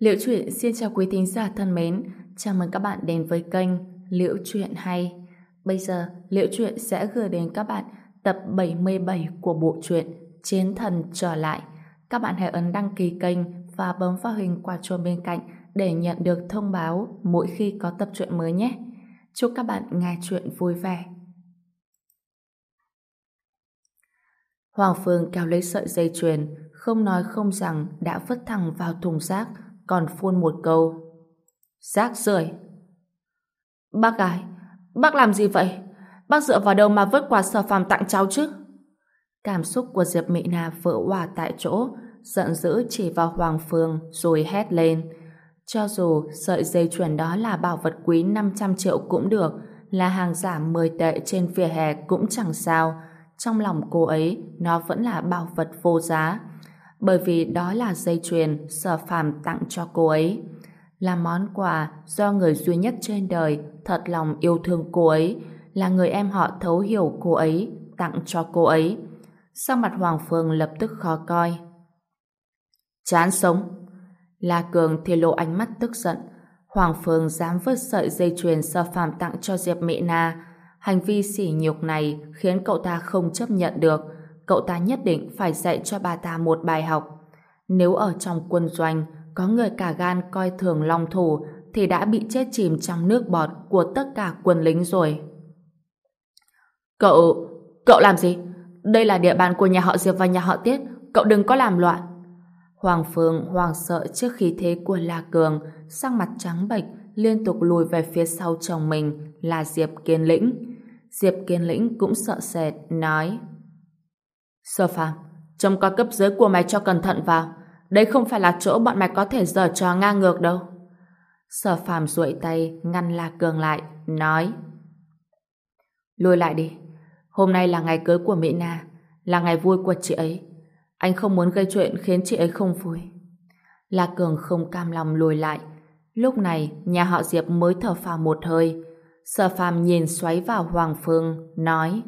Liễu truyện xin chào quý thính giả thân mến, chào mừng các bạn đến với kênh Liễu truyện hay. Bây giờ, Liễu truyện sẽ gửi đến các bạn tập 77 của bộ truyện Chiến thần trở lại. Các bạn hãy ấn đăng ký kênh và bấm vào hình quả chuông bên cạnh để nhận được thông báo mỗi khi có tập truyện mới nhé. Chúc các bạn nghe truyện vui vẻ. Hoàng Phương kéo lấy sợi dây chuyền, không nói không rằng đã vứt thẳng vào thùng rác, còn phun một câu. Rác rưởi. Bác gái, bác làm gì vậy? Bác dựa vào đâu mà vứt quà sở phàm tặng cháu chứ? Cảm xúc của Diệp Mỹ Na vỡ hòa tại chỗ, giận dữ chỉ vào Hoàng Phương rồi hét lên. Cho dù sợi dây chuyền đó là bảo vật quý 500 triệu cũng được, là hàng giả 10 tệ trên vỉa hè cũng chẳng sao. Trong lòng cô ấy, nó vẫn là bảo vật vô giá. Bởi vì đó là dây chuyền sở phàm tặng cho cô ấy. Là món quà do người duy nhất trên đời thật lòng yêu thương cô ấy, là người em họ thấu hiểu cô ấy, tặng cho cô ấy. Sau mặt Hoàng Phương lập tức khó coi. Chán sống. La Cường thì lộ ánh mắt tức giận. Hoàng Phương dám vứt sợi dây chuyền sở phàm tặng cho Diệp Mỹ Na. Hành vi sỉ nhục này khiến cậu ta không chấp nhận được. Cậu ta nhất định phải dạy cho bà ta một bài học. Nếu ở trong quân doanh có người cả gan coi thường long thủ thì đã bị chết chìm trong nước bọt của tất cả quân lính rồi. Cậu... cậu làm gì? Đây là địa bàn của nhà họ Diệp và nhà họ Tiết. Cậu đừng có làm loạn. Hoàng Phương hoàng sợ trước khí thế của La Cường, sang mặt trắng bệch, liên tục lùi về phía sau chồng mình là Diệp Kiên Lĩnh. Diệp Kiên Lĩnh cũng sợ sệt, nói Sơ phàm, trông coi cấp dưới của mày cho cẩn thận vào. Đây không phải là chỗ bọn mày có thể giở trò ngang ngược đâu. Sở phàm duỗi tay ngăn La Cường lại, nói Lùi lại đi. Hôm nay là ngày cưới của Mỹ Na, là ngày vui của chị ấy. Anh không muốn gây chuyện khiến chị ấy không vui. La Cường không cam lòng lùi lại. Lúc này, nhà họ Diệp mới thở phào một hơi. Sở phàm nhìn xoáy vào Hoàng Phương, nói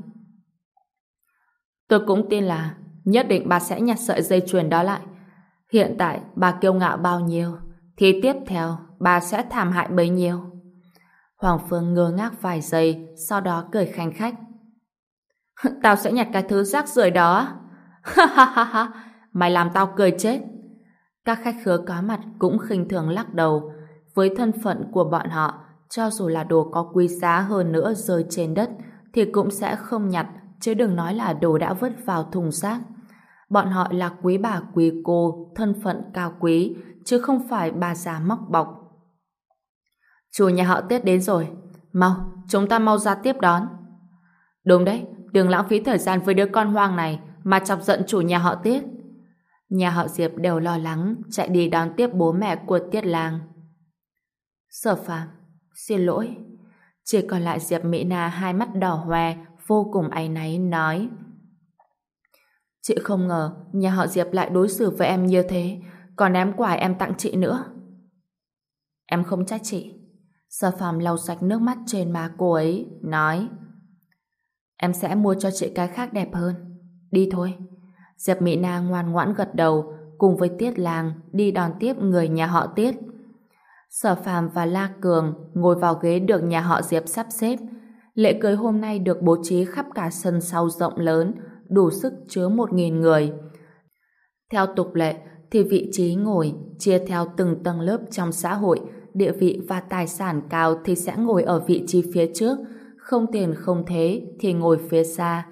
Tôi cũng tin là nhất định bà sẽ nhặt sợi dây chuyền đó lại. Hiện tại bà kiêu ngạo bao nhiêu, thì tiếp theo bà sẽ thảm hại bấy nhiêu. Hoàng Phương ngơ ngác vài giây, sau đó cười khanh khách. Tao sẽ nhặt cái thứ rác rưởi đó. Ha ha ha ha, mày làm tao cười chết. Các khách khứa có mặt cũng khinh thường lắc đầu. Với thân phận của bọn họ, cho dù là đồ có quý giá hơn nữa rơi trên đất, thì cũng sẽ không nhặt, chứ đừng nói là đồ đã vứt vào thùng rác. Bọn họ là quý bà quý cô, thân phận cao quý, chứ không phải bà già móc bọc. Chủ nhà họ tết đến rồi. Mau, chúng ta mau ra tiếp đón. Đúng đấy, đừng lãng phí thời gian với đứa con hoang này mà chọc giận chủ nhà họ Tiết. Nhà họ Diệp đều lo lắng chạy đi đón tiếp bố mẹ của Tiết Lang. Sở Phạm, xin lỗi. Chỉ còn lại Diệp Mỹ Na hai mắt đỏ hoe, vô cùng áy náy nói Chị không ngờ nhà họ Diệp lại đối xử với em như thế, còn ném quà em tặng chị nữa. Em không trách chị. Sở phàm lau sạch nước mắt trên má cô ấy, nói Em sẽ mua cho chị cái khác đẹp hơn. Đi thôi. Diệp Mỹ Na ngoan ngoãn gật đầu, cùng với Tiết Làng đi đón tiếp người nhà họ Tiết. Sở Phàm và La Cường ngồi vào ghế được nhà họ Diệp sắp xếp. Lễ cưới hôm nay được bố trí khắp cả sân sau rộng lớn, đủ sức chứa một nghìn người. Theo tục lệ, thì vị trí ngồi chia theo từng tầng lớp trong xã hội, địa vị và tài sản cao thì sẽ ngồi ở vị trí phía trước, không tiền không thế thì ngồi phía xa.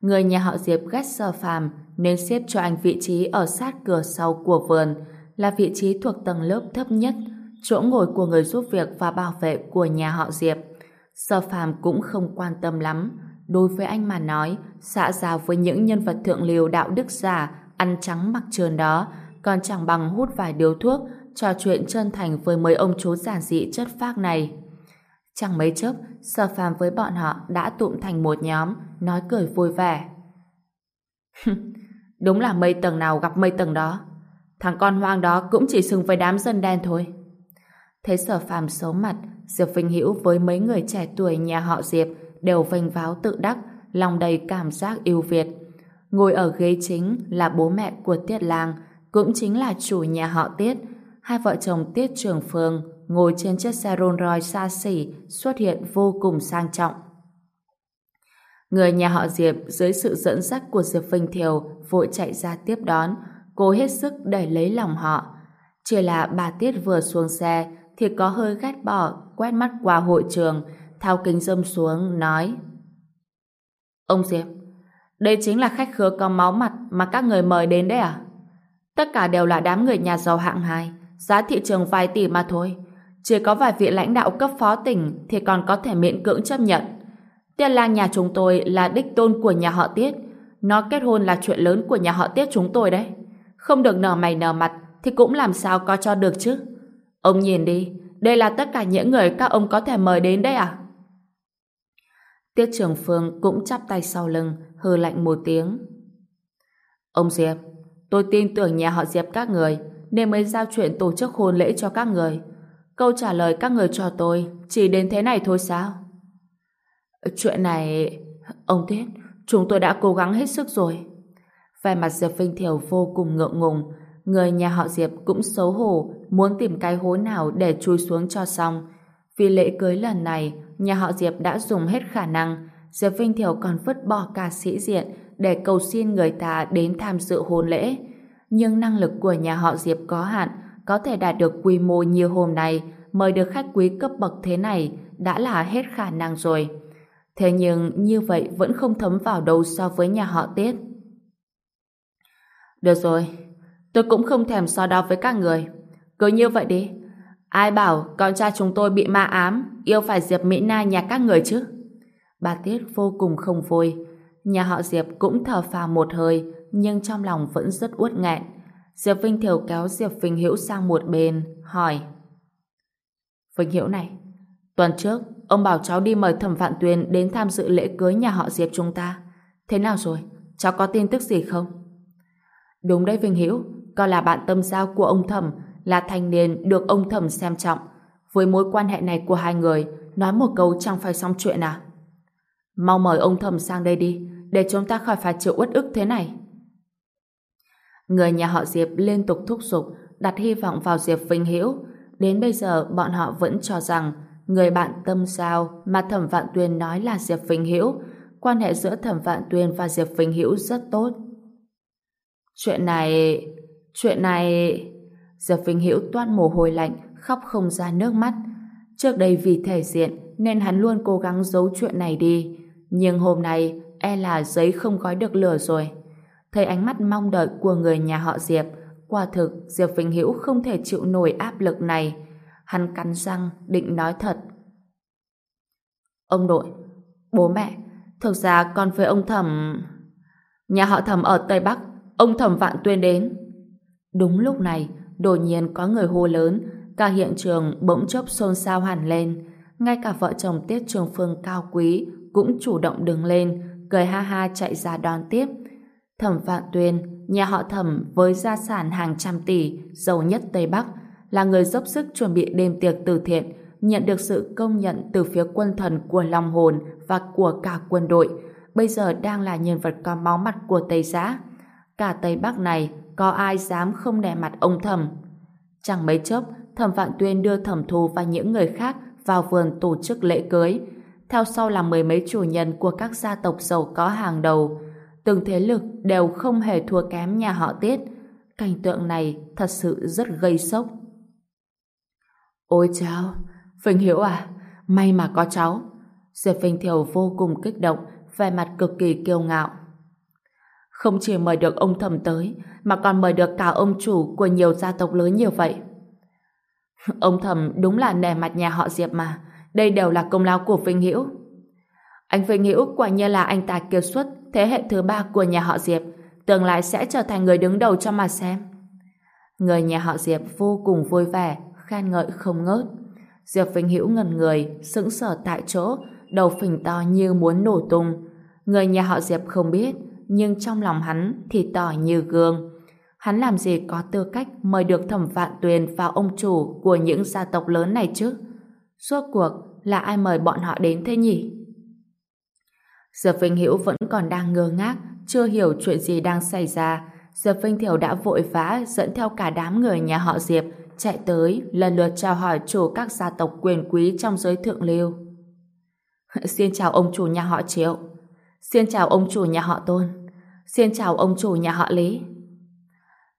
Người nhà họ Diệp ghét sơ phàm nên xếp cho anh vị trí ở sát cửa sau của vườn, là vị trí thuộc tầng lớp thấp nhất, chỗ ngồi của người giúp việc và bảo vệ của nhà họ Diệp sở phàm cũng không quan tâm lắm, Đối với anh mà nói, xã giao với những nhân vật thượng lưu đạo đức giả, ăn trắng mặc trơn đó, còn chẳng bằng hút vài điếu thuốc, trò chuyện chân thành với mấy ông chú giản dị chất phác này. Chẳng mấy chốc, sở phàm với bọn họ đã tụm thành một nhóm, nói cười vui vẻ. Đúng là mây tầng nào gặp mây tầng đó. Thằng con hoang đó cũng chỉ xứng với đám dân đen thôi. Thấy sở phàm xấu mặt, Diệp Vinh Hữu với mấy người trẻ tuổi nhà họ Diệp đều vênh váo tự đắc, lòng đầy cảm giác yêu Việt. Ngồi ở ghế chính là bố mẹ của Tiết Lang, cũng chính là chủ nhà họ Tiết. hai vợ chồng Tiết Trường Phương ngồi trên chiếc xe Rolls Royce xa xỉ xuất hiện vô cùng sang trọng. Người nhà họ Diệp dưới sự dẫn dắt của Diệp Vinh Thiều vội chạy ra tiếp đón, cố hết sức để lấy lòng họ. Chỉ là bà Tiết vừa xuống xe thì có hơi ghét bỏ, quét mắt qua hội trường, thao kính dâm xuống, nói. Ông Diệp, đây chính là khách khứa có máu mặt mà các người mời đến đấy à? Tất cả đều là đám người nhà giàu hạng hai, giá thị trường vài tỷ mà thôi. Chỉ có vài vị lãnh đạo cấp phó tỉnh thì còn có thể miễn cưỡng chấp nhận. Tiên lang nhà chúng tôi là đích tôn của nhà họ Tiết. Nó kết hôn là chuyện lớn của nhà họ Tiết chúng tôi đấy. Không được nở mày nở mặt thì cũng làm sao có cho được chứ? Ông nhìn đi đây là tất cả những người các ông có thể mời đến đây à? Tiết Trường Phương cũng chắp tay sau lưng, hừ lạnh một tiếng. Ông Diệp, tôi tin tưởng nhà họ Diệp các người, nên mới giao chuyện tổ chức hôn lễ cho các người. Câu trả lời các người cho tôi chỉ đến thế này thôi sao? Chuyện này... Ông Tiết, chúng tôi đã cố gắng hết sức rồi. Về mặt Diệp Vinh Thiểu vô cùng ngượng ngùng, người nhà họ Diệp cũng xấu hổ, muốn tìm cái hố nào để chui xuống cho xong. Vì lễ cưới lần này, nhà họ Diệp đã dùng hết khả năng, Diệp Vinh Thiểu còn vứt bỏ cả sĩ diện để cầu xin người ta đến tham dự hôn lễ. Nhưng năng lực của nhà họ Diệp có hạn, có thể đạt được quy mô như hôm nay, mời được khách quý cấp bậc thế này đã là hết khả năng rồi. Thế nhưng như vậy vẫn không thấm vào đâu so với nhà họ Tiết. Được rồi, tôi cũng không thèm so đo với các người. Cứ như vậy đi, Ai bảo con trai chúng tôi bị ma ám, yêu phải Diệp Mỹ Na nhà các người chứ? Bà Tiết vô cùng không vui. Nhà họ Diệp cũng thở phào một hơi, nhưng trong lòng vẫn rất uất nghẹn. Diệp Vinh Thiều kéo Diệp Vinh Hiểu sang một bên, hỏi. Vinh Hiểu này, tuần trước, ông bảo cháu đi mời Thẩm Vạn Tuyền đến tham dự lễ cưới nhà họ Diệp chúng ta. Thế nào rồi? Cháu có tin tức gì không? Đúng đấy Vinh Hiểu, con là bạn tâm giao của ông Thẩm, là thanh niên được ông thẩm xem trọng. Với mối quan hệ này của hai người, nói một câu chẳng phải xong chuyện à? Mau mời ông thẩm sang đây đi, để chúng ta khỏi phải chịu uất ức thế này. Người nhà họ Diệp liên tục thúc giục, đặt hy vọng vào Diệp Vinh Hiễu. Đến bây giờ bọn họ vẫn cho rằng người bạn tâm giao mà Thẩm Vạn Tuyên nói là Diệp Vinh Hiễu, quan hệ giữa Thẩm Vạn Tuyên và Diệp Vinh Hiễu rất tốt. Chuyện này... Chuyện này... Diệp Vinh Hiễu toát mồ hôi lạnh, khóc không ra nước mắt. Trước đây vì thể diện nên hắn luôn cố gắng giấu chuyện này đi. Nhưng hôm nay e là giấy không gói được lửa rồi. Thấy ánh mắt mong đợi của người nhà họ Diệp, quả thực Diệp Vinh Hiễu không thể chịu nổi áp lực này. Hắn cắn răng định nói thật. Ông nội, bố mẹ, thực ra con với ông thẩm... Nhà họ thẩm ở Tây Bắc, ông thẩm vạn tuyên đến. Đúng lúc này, đột nhiên có người hô lớn, cả hiện trường bỗng chốc xôn xao hẳn lên. Ngay cả vợ chồng Tiết Trường Phương cao quý cũng chủ động đứng lên, cười ha ha chạy ra đón tiếp. Thẩm Vạn Tuyên, nhà họ Thẩm với gia sản hàng trăm tỷ, giàu nhất Tây Bắc, là người dốc sức chuẩn bị đêm tiệc từ thiện, nhận được sự công nhận từ phía quân thần của Long Hồn và của cả quân đội, bây giờ đang là nhân vật có máu mặt của Tây Giã. Cả Tây Bắc này có ai dám không đè mặt ông thẩm. Chẳng mấy chốc, thẩm vạn tuyên đưa thẩm thù và những người khác vào vườn tổ chức lễ cưới. Theo sau là mười mấy chủ nhân của các gia tộc giàu có hàng đầu. Từng thế lực đều không hề thua kém nhà họ Tiết. Cảnh tượng này thật sự rất gây sốc. Ôi cháu, Vinh Hiểu à, may mà có cháu. Diệp Vinh Thiều vô cùng kích động, vẻ mặt cực kỳ kiêu ngạo. Không chỉ mời được ông thẩm tới, mà còn mời được cả ông chủ của nhiều gia tộc lớn như vậy. Ông thẩm đúng là nề mặt nhà họ Diệp mà. Đây đều là công lao của Vinh Hữu. Anh Vinh Hữu quả nhiên là anh tài kiệt xuất thế hệ thứ ba của nhà họ Diệp. Tương lai sẽ trở thành người đứng đầu cho mà xem. Người nhà họ Diệp vô cùng vui vẻ, khen ngợi không ngớt. Diệp Vinh Hữu ngần người, sững sờ tại chỗ, đầu phình to như muốn nổ tung. Người nhà họ Diệp không biết, nhưng trong lòng hắn thì tỏ như gương. Hắn làm gì có tư cách mời được thẩm vạn tuyền vào ông chủ của những gia tộc lớn này chứ? Suốt cuộc là ai mời bọn họ đến thế nhỉ? Diệp Vinh Hữu vẫn còn đang ngơ ngác, chưa hiểu chuyện gì đang xảy ra. Diệp Vinh Thiểu đã vội vã dẫn theo cả đám người nhà họ Diệp chạy tới lần lượt chào hỏi chủ các gia tộc quyền quý trong giới thượng lưu. Xin chào ông chủ nhà họ Triệu. Xin chào ông chủ nhà họ Tôn. Xin chào ông chủ nhà họ Lý.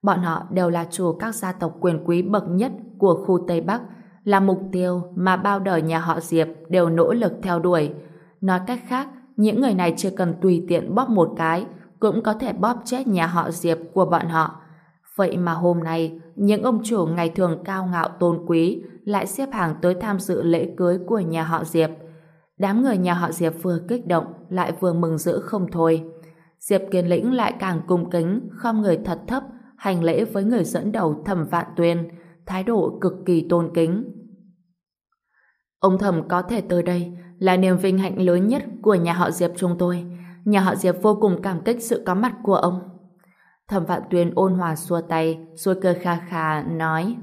Bọn họ đều là chủ các gia tộc quyền quý bậc nhất của khu Tây Bắc, là mục tiêu mà bao đời nhà họ Diệp đều nỗ lực theo đuổi. Nói cách khác, những người này chỉ cần tùy tiện bóp một cái, cũng có thể bóp chết nhà họ Diệp của bọn họ. Vậy mà hôm nay, những ông chủ ngày thường cao ngạo tôn quý lại xếp hàng tới tham dự lễ cưới của nhà họ Diệp. Đám người nhà họ Diệp vừa kích động lại vừa mừng rỡ không thôi. Diệp Kiên Lĩnh lại càng cung kính, không người thật thấp, hành lễ với người dẫn đầu thẩm vạn tuyên, thái độ cực kỳ tôn kính. Ông thẩm có thể tới đây là niềm vinh hạnh lớn nhất của nhà họ Diệp chúng tôi. Nhà họ Diệp vô cùng cảm kích sự có mặt của ông. Thẩm vạn tuyên ôn hòa xua tay, rồi cơ kha kha nói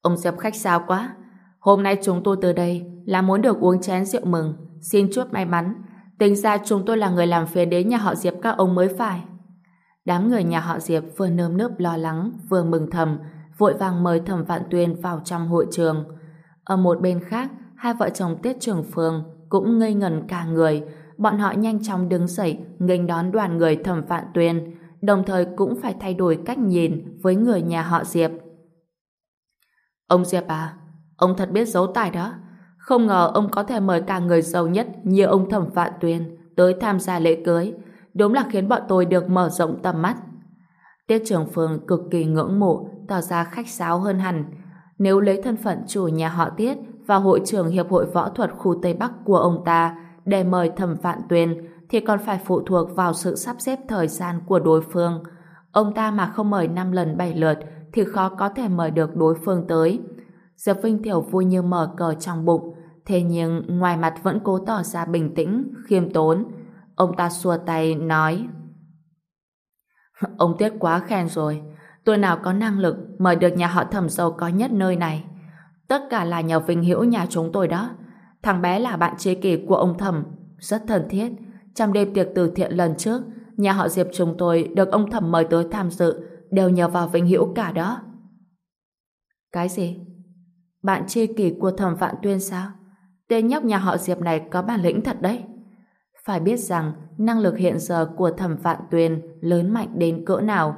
Ông Diệp khách sao quá. Hôm nay chúng tôi tới đây là muốn được uống chén rượu mừng, xin chút may mắn. Tính ra chúng tôi là người làm phiền đến nhà họ Diệp các ông mới phải. Đám người nhà họ Diệp vừa nơm nớp lo lắng, vừa mừng thầm, vội vàng mời Thẩm Vạn Tuyên vào trong hội trường. Ở một bên khác, hai vợ chồng Tiết Trường Phương cũng ngây ngẩn cả người. Bọn họ nhanh chóng đứng dậy, nghênh đón đoàn người Thẩm Vạn Tuyên, đồng thời cũng phải thay đổi cách nhìn với người nhà họ Diệp. Ông Diệp à, ông thật biết giấu tài đó. Không ngờ ông có thể mời cả người giàu nhất như ông Thẩm Vạn Tuyên tới tham gia lễ cưới đúng là khiến bọn tôi được mở rộng tầm mắt. Tiết trưởng Phương cực kỳ ngưỡng mộ, tỏ ra khách sáo hơn hẳn. Nếu lấy thân phận chủ nhà họ Tiết và hội trưởng Hiệp hội Võ thuật khu Tây Bắc của ông ta để mời thẩm vạn tuyên thì còn phải phụ thuộc vào sự sắp xếp thời gian của đối phương. Ông ta mà không mời 5 lần 7 lượt thì khó có thể mời được đối phương tới. Diệp Vinh Thiểu vui như mở cờ trong bụng, thế nhưng ngoài mặt vẫn cố tỏ ra bình tĩnh, khiêm tốn. Ông ta xua tay, nói Ông tuyết quá khen rồi. Tôi nào có năng lực mời được nhà họ thẩm giàu có nhất nơi này. Tất cả là nhờ vinh hiểu nhà chúng tôi đó. Thằng bé là bạn chế kỷ của ông thẩm, rất thân thiết. Trong đêm tiệc từ thiện lần trước, nhà họ Diệp chúng tôi được ông thẩm mời tới tham dự, đều nhờ vào vinh hiểu cả đó. Cái gì? Bạn chê kỳ của thẩm vạn tuyên sao? Tên nhóc nhà họ Diệp này có bản lĩnh thật đấy. Phải biết rằng năng lực hiện giờ của thẩm vạn tuyền lớn mạnh đến cỡ nào.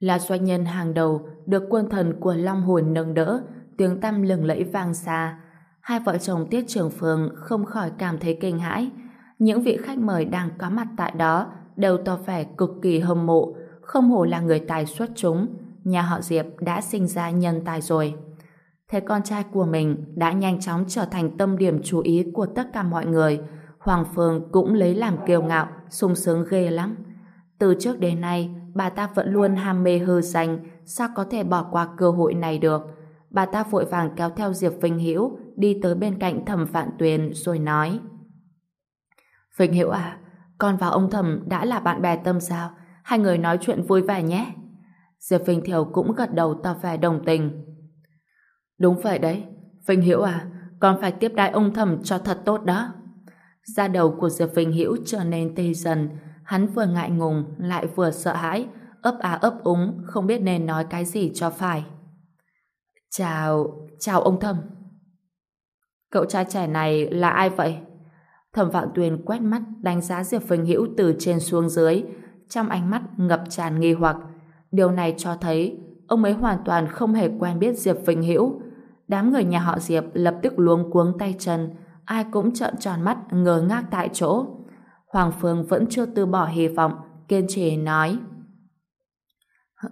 Là doanh nhân hàng đầu được quân thần của Long Hồn nâng đỡ, tiếng tăm lừng lẫy vang xa. Hai vợ chồng Tiết Trường Phương không khỏi cảm thấy kinh hãi. Những vị khách mời đang có mặt tại đó đều tỏ vẻ cực kỳ hâm mộ, không hổ là người tài xuất chúng. Nhà họ Diệp đã sinh ra nhân tài rồi. Thế con trai của mình đã nhanh chóng trở thành tâm điểm chú ý của tất cả mọi người, Hoàng Phương cũng lấy làm kiêu ngạo, sung sướng ghê lắm. Từ trước đến nay, bà ta vẫn luôn ham mê hư danh, sao có thể bỏ qua cơ hội này được. Bà ta vội vàng kéo theo Diệp Vinh hiểu đi tới bên cạnh thẩm Vạn Tuyền rồi nói Vinh hiểu à, con và ông thẩm đã là bạn bè tâm sao? Hai người nói chuyện vui vẻ nhé. Diệp Vinh Thiểu cũng gật đầu tỏ vẻ đồng tình. Đúng vậy đấy, Vinh Hiễu à, con phải tiếp đái ông thẩm cho thật tốt đó. Da đầu của Diệp Vinh Hiễu trở nên tê dần, hắn vừa ngại ngùng lại vừa sợ hãi, ấp á ấp úng, không biết nên nói cái gì cho phải. Chào, chào ông Thẩm. Cậu trai trẻ này là ai vậy? Thẩm Vạn Tuyền quét mắt đánh giá Diệp Vinh Hữu từ trên xuống dưới, trong ánh mắt ngập tràn nghi hoặc. Điều này cho thấy ông ấy hoàn toàn không hề quen biết Diệp Vinh Hữu. Đám người nhà họ Diệp lập tức luống cuống tay chân, ai cũng trợn tròn mắt ngơ ngác tại chỗ. Hoàng Phương vẫn chưa từ bỏ hy vọng, kiên trì nói.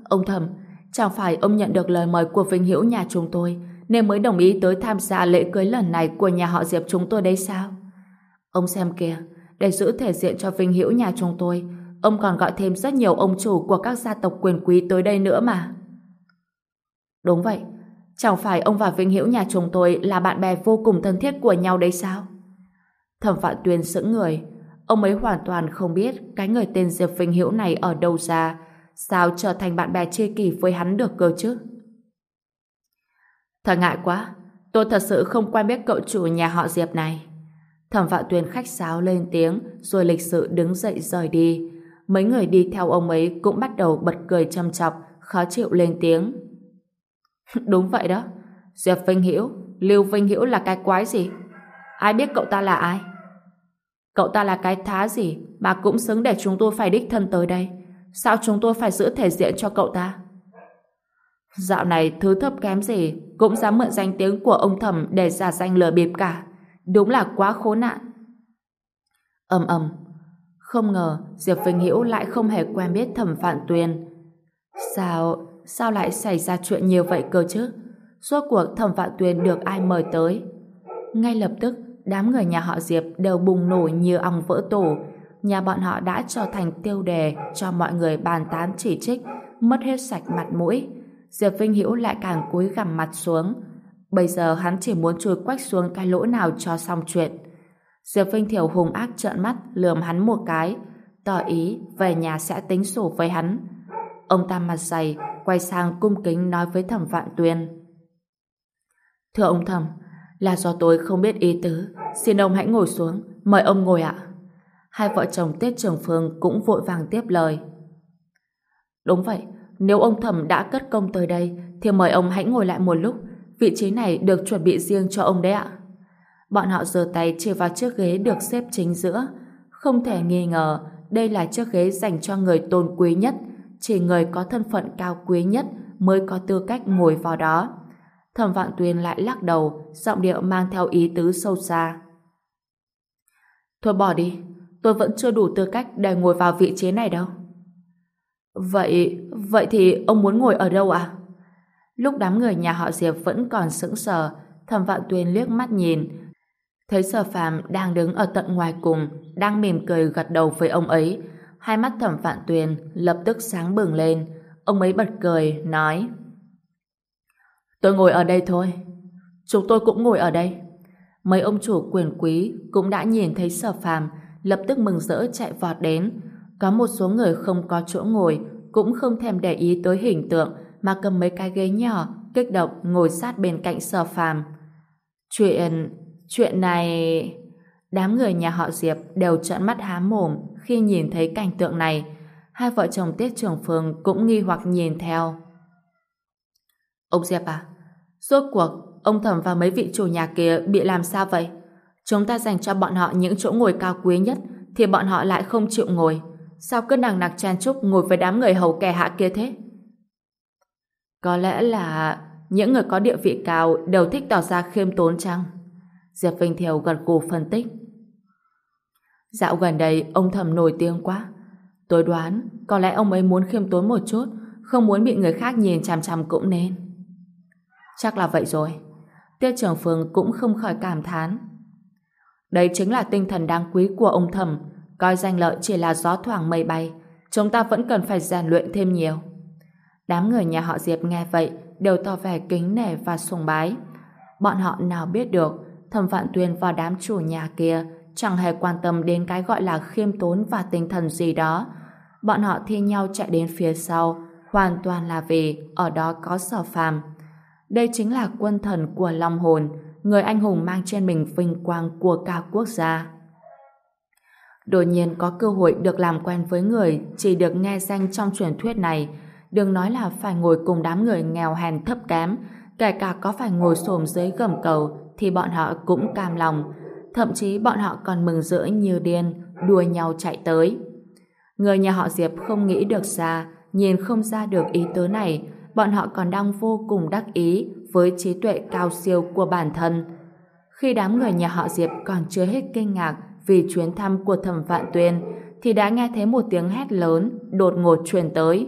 Ông thầm, chẳng phải ông nhận được lời mời của Vinh Hiễu nhà chúng tôi nên mới đồng ý tới tham gia lễ cưới lần này của nhà họ Diệp chúng tôi đấy sao? Ông xem kìa, để giữ thể diện cho Vinh Hiễu nhà chúng tôi, ông còn gọi thêm rất nhiều ông chủ của các gia tộc quyền quý tới đây nữa mà. Đúng vậy, Chẳng phải ông và Vinh Hiễu nhà chúng tôi là bạn bè vô cùng thân thiết của nhau đấy sao? Thẩm Phạm Tuyên sững người. Ông ấy hoàn toàn không biết cái người tên Diệp Vinh Hiễu này ở đâu ra. Sao trở thành bạn bè chê kỳ với hắn được cơ chứ? Thật ngại quá. Tôi thật sự không quen biết cậu chủ nhà họ Diệp này. Thẩm Phạm Tuyên khách sáo lên tiếng rồi lịch sự đứng dậy rời đi. Mấy người đi theo ông ấy cũng bắt đầu bật cười châm chọc, khó chịu lên tiếng. Đúng vậy đó. Diệp Vinh Hiểu, Lưu Vinh Hiểu là cái quái gì? Ai biết cậu ta là ai? Cậu ta là cái thá gì mà cũng xứng để chúng tôi phải đích thân tới đây? Sao chúng tôi phải giữ thể diện cho cậu ta? Dạo này thứ thấp kém gì cũng dám mượn danh tiếng của ông thẩm để giả danh lừa bịp cả. Đúng là quá khốn nạn. ầm ầm Không ngờ Diệp Vinh Hiểu lại không hề quen biết thẩm Phạn Tuyền. Sao, sao lại xảy ra chuyện nhiều vậy cơ chứ? Suốt cuộc thẩm vạn Tuyền được ai mời tới? Ngay lập tức, đám người nhà họ Diệp đều bùng nổ như ong vỡ tổ. Nhà bọn họ đã trở thành tiêu đề cho mọi người bàn tán chỉ trích, mất hết sạch mặt mũi. Diệp Vinh Hữu lại càng cúi gằm mặt xuống. Bây giờ hắn chỉ muốn chui quách xuống cái lỗ nào cho xong chuyện. Diệp Vinh Thiểu hùng ác trợn mắt lườm hắn một cái, tỏ ý về nhà sẽ tính sổ với hắn. Ông ta mặt dày, quay sang cung kính nói với thẩm vạn tuyên. Thưa ông thẩm, là do tôi không biết ý tứ, xin ông hãy ngồi xuống, mời ông ngồi ạ. Hai vợ chồng tết Trường Phương cũng vội vàng tiếp lời. Đúng vậy, nếu ông thẩm đã cất công tới đây, thì mời ông hãy ngồi lại một lúc. Vị trí này được chuẩn bị riêng cho ông đấy ạ. Bọn họ giơ tay chỉ vào chiếc ghế được xếp chính giữa. Không thể nghi ngờ, đây là chiếc ghế dành cho người tôn quý nhất. Chỉ người có thân phận cao quý nhất mới có tư cách ngồi vào đó. Thẩm Vạn Tuyên lại lắc đầu, giọng điệu mang theo ý tứ sâu xa. Thôi bỏ đi, tôi vẫn chưa đủ tư cách để ngồi vào vị trí này đâu. Vậy, vậy thì ông muốn ngồi ở đâu à? Lúc đám người nhà họ Diệp vẫn còn sững sờ, Thẩm Vạn Tuyên liếc mắt nhìn, thấy Sở Phàm đang đứng ở tận ngoài cùng, đang mỉm cười gật đầu với ông ấy. Hai mắt Thẩm phạn tuyền lập tức sáng bừng lên, ông ấy bật cười, nói: "Tôi ngồi ở đây thôi. Chúng tôi cũng ngồi ở đây." Mấy ông chủ quyền quý cũng đã nhìn thấy Sở Phàm, lập tức mừng rỡ chạy vọt đến, có một số người không có chỗ ngồi cũng không thèm để ý tới hình tượng mà cầm mấy cái ghế nhỏ kích động ngồi sát bên cạnh sở phàm. Chuyện... chuyện này... Đám người nhà họ Diệp đều trợn mắt há mồm khi nhìn thấy cảnh tượng này. Hai vợ chồng Tiết Trường Phương cũng nghi hoặc nhìn theo. Ông Diệp à, rốt cuộc ông Thẩm và mấy vị chủ nhà kia bị làm sao vậy? Chúng ta dành cho bọn họ những chỗ ngồi cao quý nhất thì bọn họ lại không chịu ngồi. Sao cứ nàng nặc chan chúc ngồi với đám người hầu kẻ hạ kia thế? Có lẽ là những người có địa vị cao đều thích tỏ ra khiêm tốn chăng? Diệp Vinh Thiều gật gù phân tích. Dạo gần đây ông thầm nổi tiếng quá. Tôi đoán có lẽ ông ấy muốn khiêm tốn một chút không muốn bị người khác nhìn chằm chằm cũng nên. Chắc là vậy rồi. Tiết trưởng phường cũng không khỏi cảm thán. Đây chính là tinh thần đáng quý của ông thầm coi danh lợi chỉ là gió thoảng mây bay, chúng ta vẫn cần phải rèn luyện thêm nhiều. Đám người nhà họ Diệp nghe vậy đều tỏ vẻ kính nể và sùng bái. Bọn họ nào biết được thẩm vạn tuyên và đám chủ nhà kia chẳng hề quan tâm đến cái gọi là khiêm tốn và tinh thần gì đó. Bọn họ thi nhau chạy đến phía sau hoàn toàn là vì ở đó có sở phàm. Đây chính là quân thần của Long Hồn, người anh hùng mang trên mình vinh quang của cả quốc gia. Đột nhiên có cơ hội được làm quen với người chỉ được nghe danh trong truyền thuyết này, đừng nói là phải ngồi cùng đám người nghèo hèn thấp kém, kể cả có phải ngồi xổm dưới gầm cầu thì bọn họ cũng cam lòng. Thậm chí bọn họ còn mừng rỡ như điên, đua nhau chạy tới. Người nhà họ Diệp không nghĩ được ra, nhìn không ra được ý tứ này, bọn họ còn đang vô cùng đắc ý với trí tuệ cao siêu của bản thân. Khi đám người nhà họ Diệp còn chưa hết kinh ngạc vì chuyến thăm của thẩm vạn tuyên thì đã nghe thấy một tiếng hét lớn đột ngột truyền tới.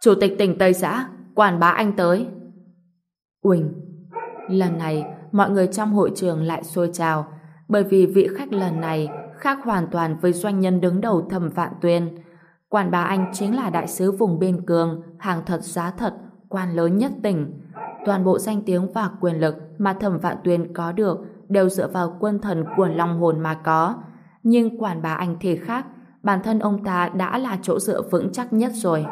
Chủ tịch tỉnh Tây xã quản bá anh tới. Uỳnh, lần này mọi người trong hội trường lại xôi trào bởi vì vị khách lần này khác hoàn toàn với doanh nhân đứng đầu thẩm vạn tuyên. Quản bá anh chính là đại sứ vùng biên cương, hàng thật giá thật, quan lớn nhất tỉnh. Toàn bộ danh tiếng và quyền lực mà thẩm vạn tuyên có được đều dựa vào quân thần của Long Hồn mà có. Nhưng quản bà anh thì khác, bản thân ông ta đã là chỗ dựa vững chắc nhất rồi.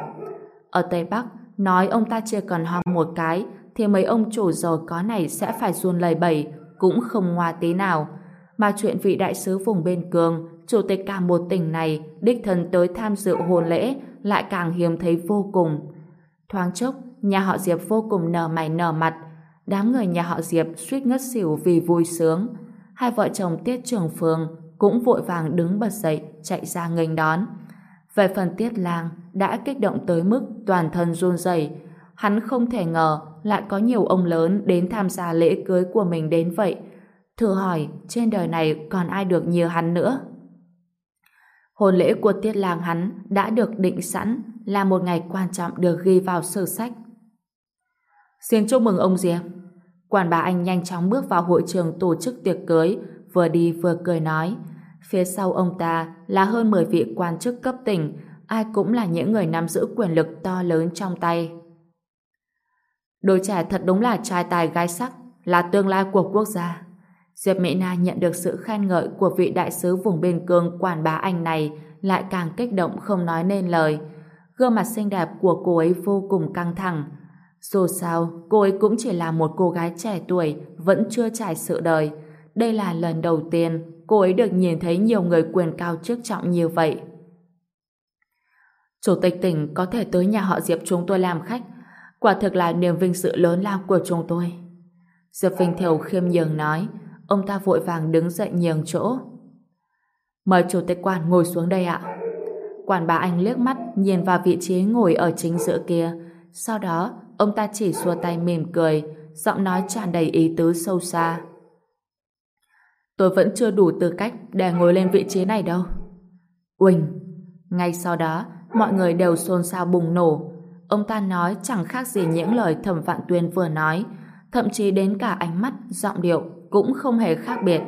Ở Tây Bắc, nói ông ta chưa cần ho một cái, thì mấy ông chủ giàu có này sẽ phải run lầy bẩy, cũng không ngoa tí nào. Mà chuyện vị đại sứ vùng bên cường, chủ tịch cả một tỉnh này, đích thân tới tham dự hôn lễ, lại càng hiếm thấy vô cùng. Thoáng chốc, nhà họ Diệp vô cùng nở mày nở mặt. Đám người nhà họ Diệp suýt ngất xỉu vì vui sướng. Hai vợ chồng Tiết Trường Phương cũng vội vàng đứng bật dậy chạy ra nghênh đón. Về phần Tiết Lang đã kích động tới mức toàn thân run rẩy, hắn không thể ngờ lại có nhiều ông lớn đến tham gia lễ cưới của mình đến vậy. Thử hỏi, trên đời này còn ai được như hắn nữa? Hôn lễ của Tiết làng hắn đã được định sẵn là một ngày quan trọng được ghi vào sử sách. Xin chúc mừng ông Diệp. Quản bà Anh nhanh chóng bước vào hội trường tổ chức tiệc cưới, vừa đi vừa cười nói. Phía sau ông ta là hơn 10 vị quan chức cấp tỉnh, ai cũng là những người nắm giữ quyền lực to lớn trong tay. Đôi trẻ thật đúng là trai tài gái sắc, là tương lai của quốc gia. Diệp Mỹ Na nhận được sự khen ngợi của vị đại sứ vùng biên cương quản bá Anh này lại càng kích động không nói nên lời. Gương mặt xinh đẹp của cô ấy vô cùng căng thẳng. Dù sao, cô ấy cũng chỉ là một cô gái trẻ tuổi, vẫn chưa trải sự đời. Đây là lần đầu tiên cô ấy được nhìn thấy nhiều người quyền cao chức trọng như vậy. Chủ tịch tỉnh có thể tới nhà họ Diệp chúng tôi làm khách. Quả thực là niềm vinh dự lớn lao của chúng tôi. Diệp Vinh Thiều khiêm nhường nói, ông ta vội vàng đứng dậy nhường chỗ. Mời chủ tịch quan ngồi xuống đây ạ. Quản bà Anh liếc mắt nhìn vào vị trí ngồi ở chính giữa kia. Sau đó, ông ta chỉ xua tay mỉm cười, giọng nói tràn đầy ý tứ sâu xa. Tôi vẫn chưa đủ tư cách để ngồi lên vị trí này đâu. Uỳnh! Ngay sau đó, mọi người đều xôn xao bùng nổ. Ông ta nói chẳng khác gì những lời thẩm vạn tuyên vừa nói, thậm chí đến cả ánh mắt, giọng điệu cũng không hề khác biệt.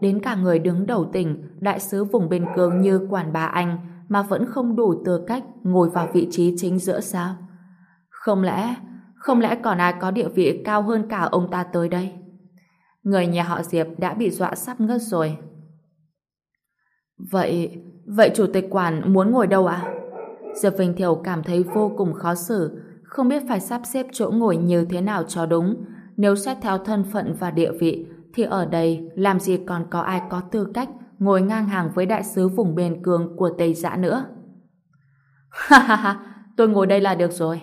Đến cả người đứng đầu tỉnh, đại sứ vùng biên cương như quản bà Anh mà vẫn không đủ tư cách ngồi vào vị trí chính giữa sao? Không lẽ, không lẽ còn ai có địa vị cao hơn cả ông ta tới đây? Người nhà họ Diệp đã bị dọa sắp ngất rồi. Vậy, vậy chủ tịch quản muốn ngồi đâu ạ? Diệp Vinh Thiều cảm thấy vô cùng khó xử, không biết phải sắp xếp chỗ ngồi như thế nào cho đúng. Nếu xét theo thân phận và địa vị, thì ở đây làm gì còn có ai có tư cách ngồi ngang hàng với đại sứ vùng biên cương của Tây Giã nữa. Ha ha ha, tôi ngồi đây là được rồi.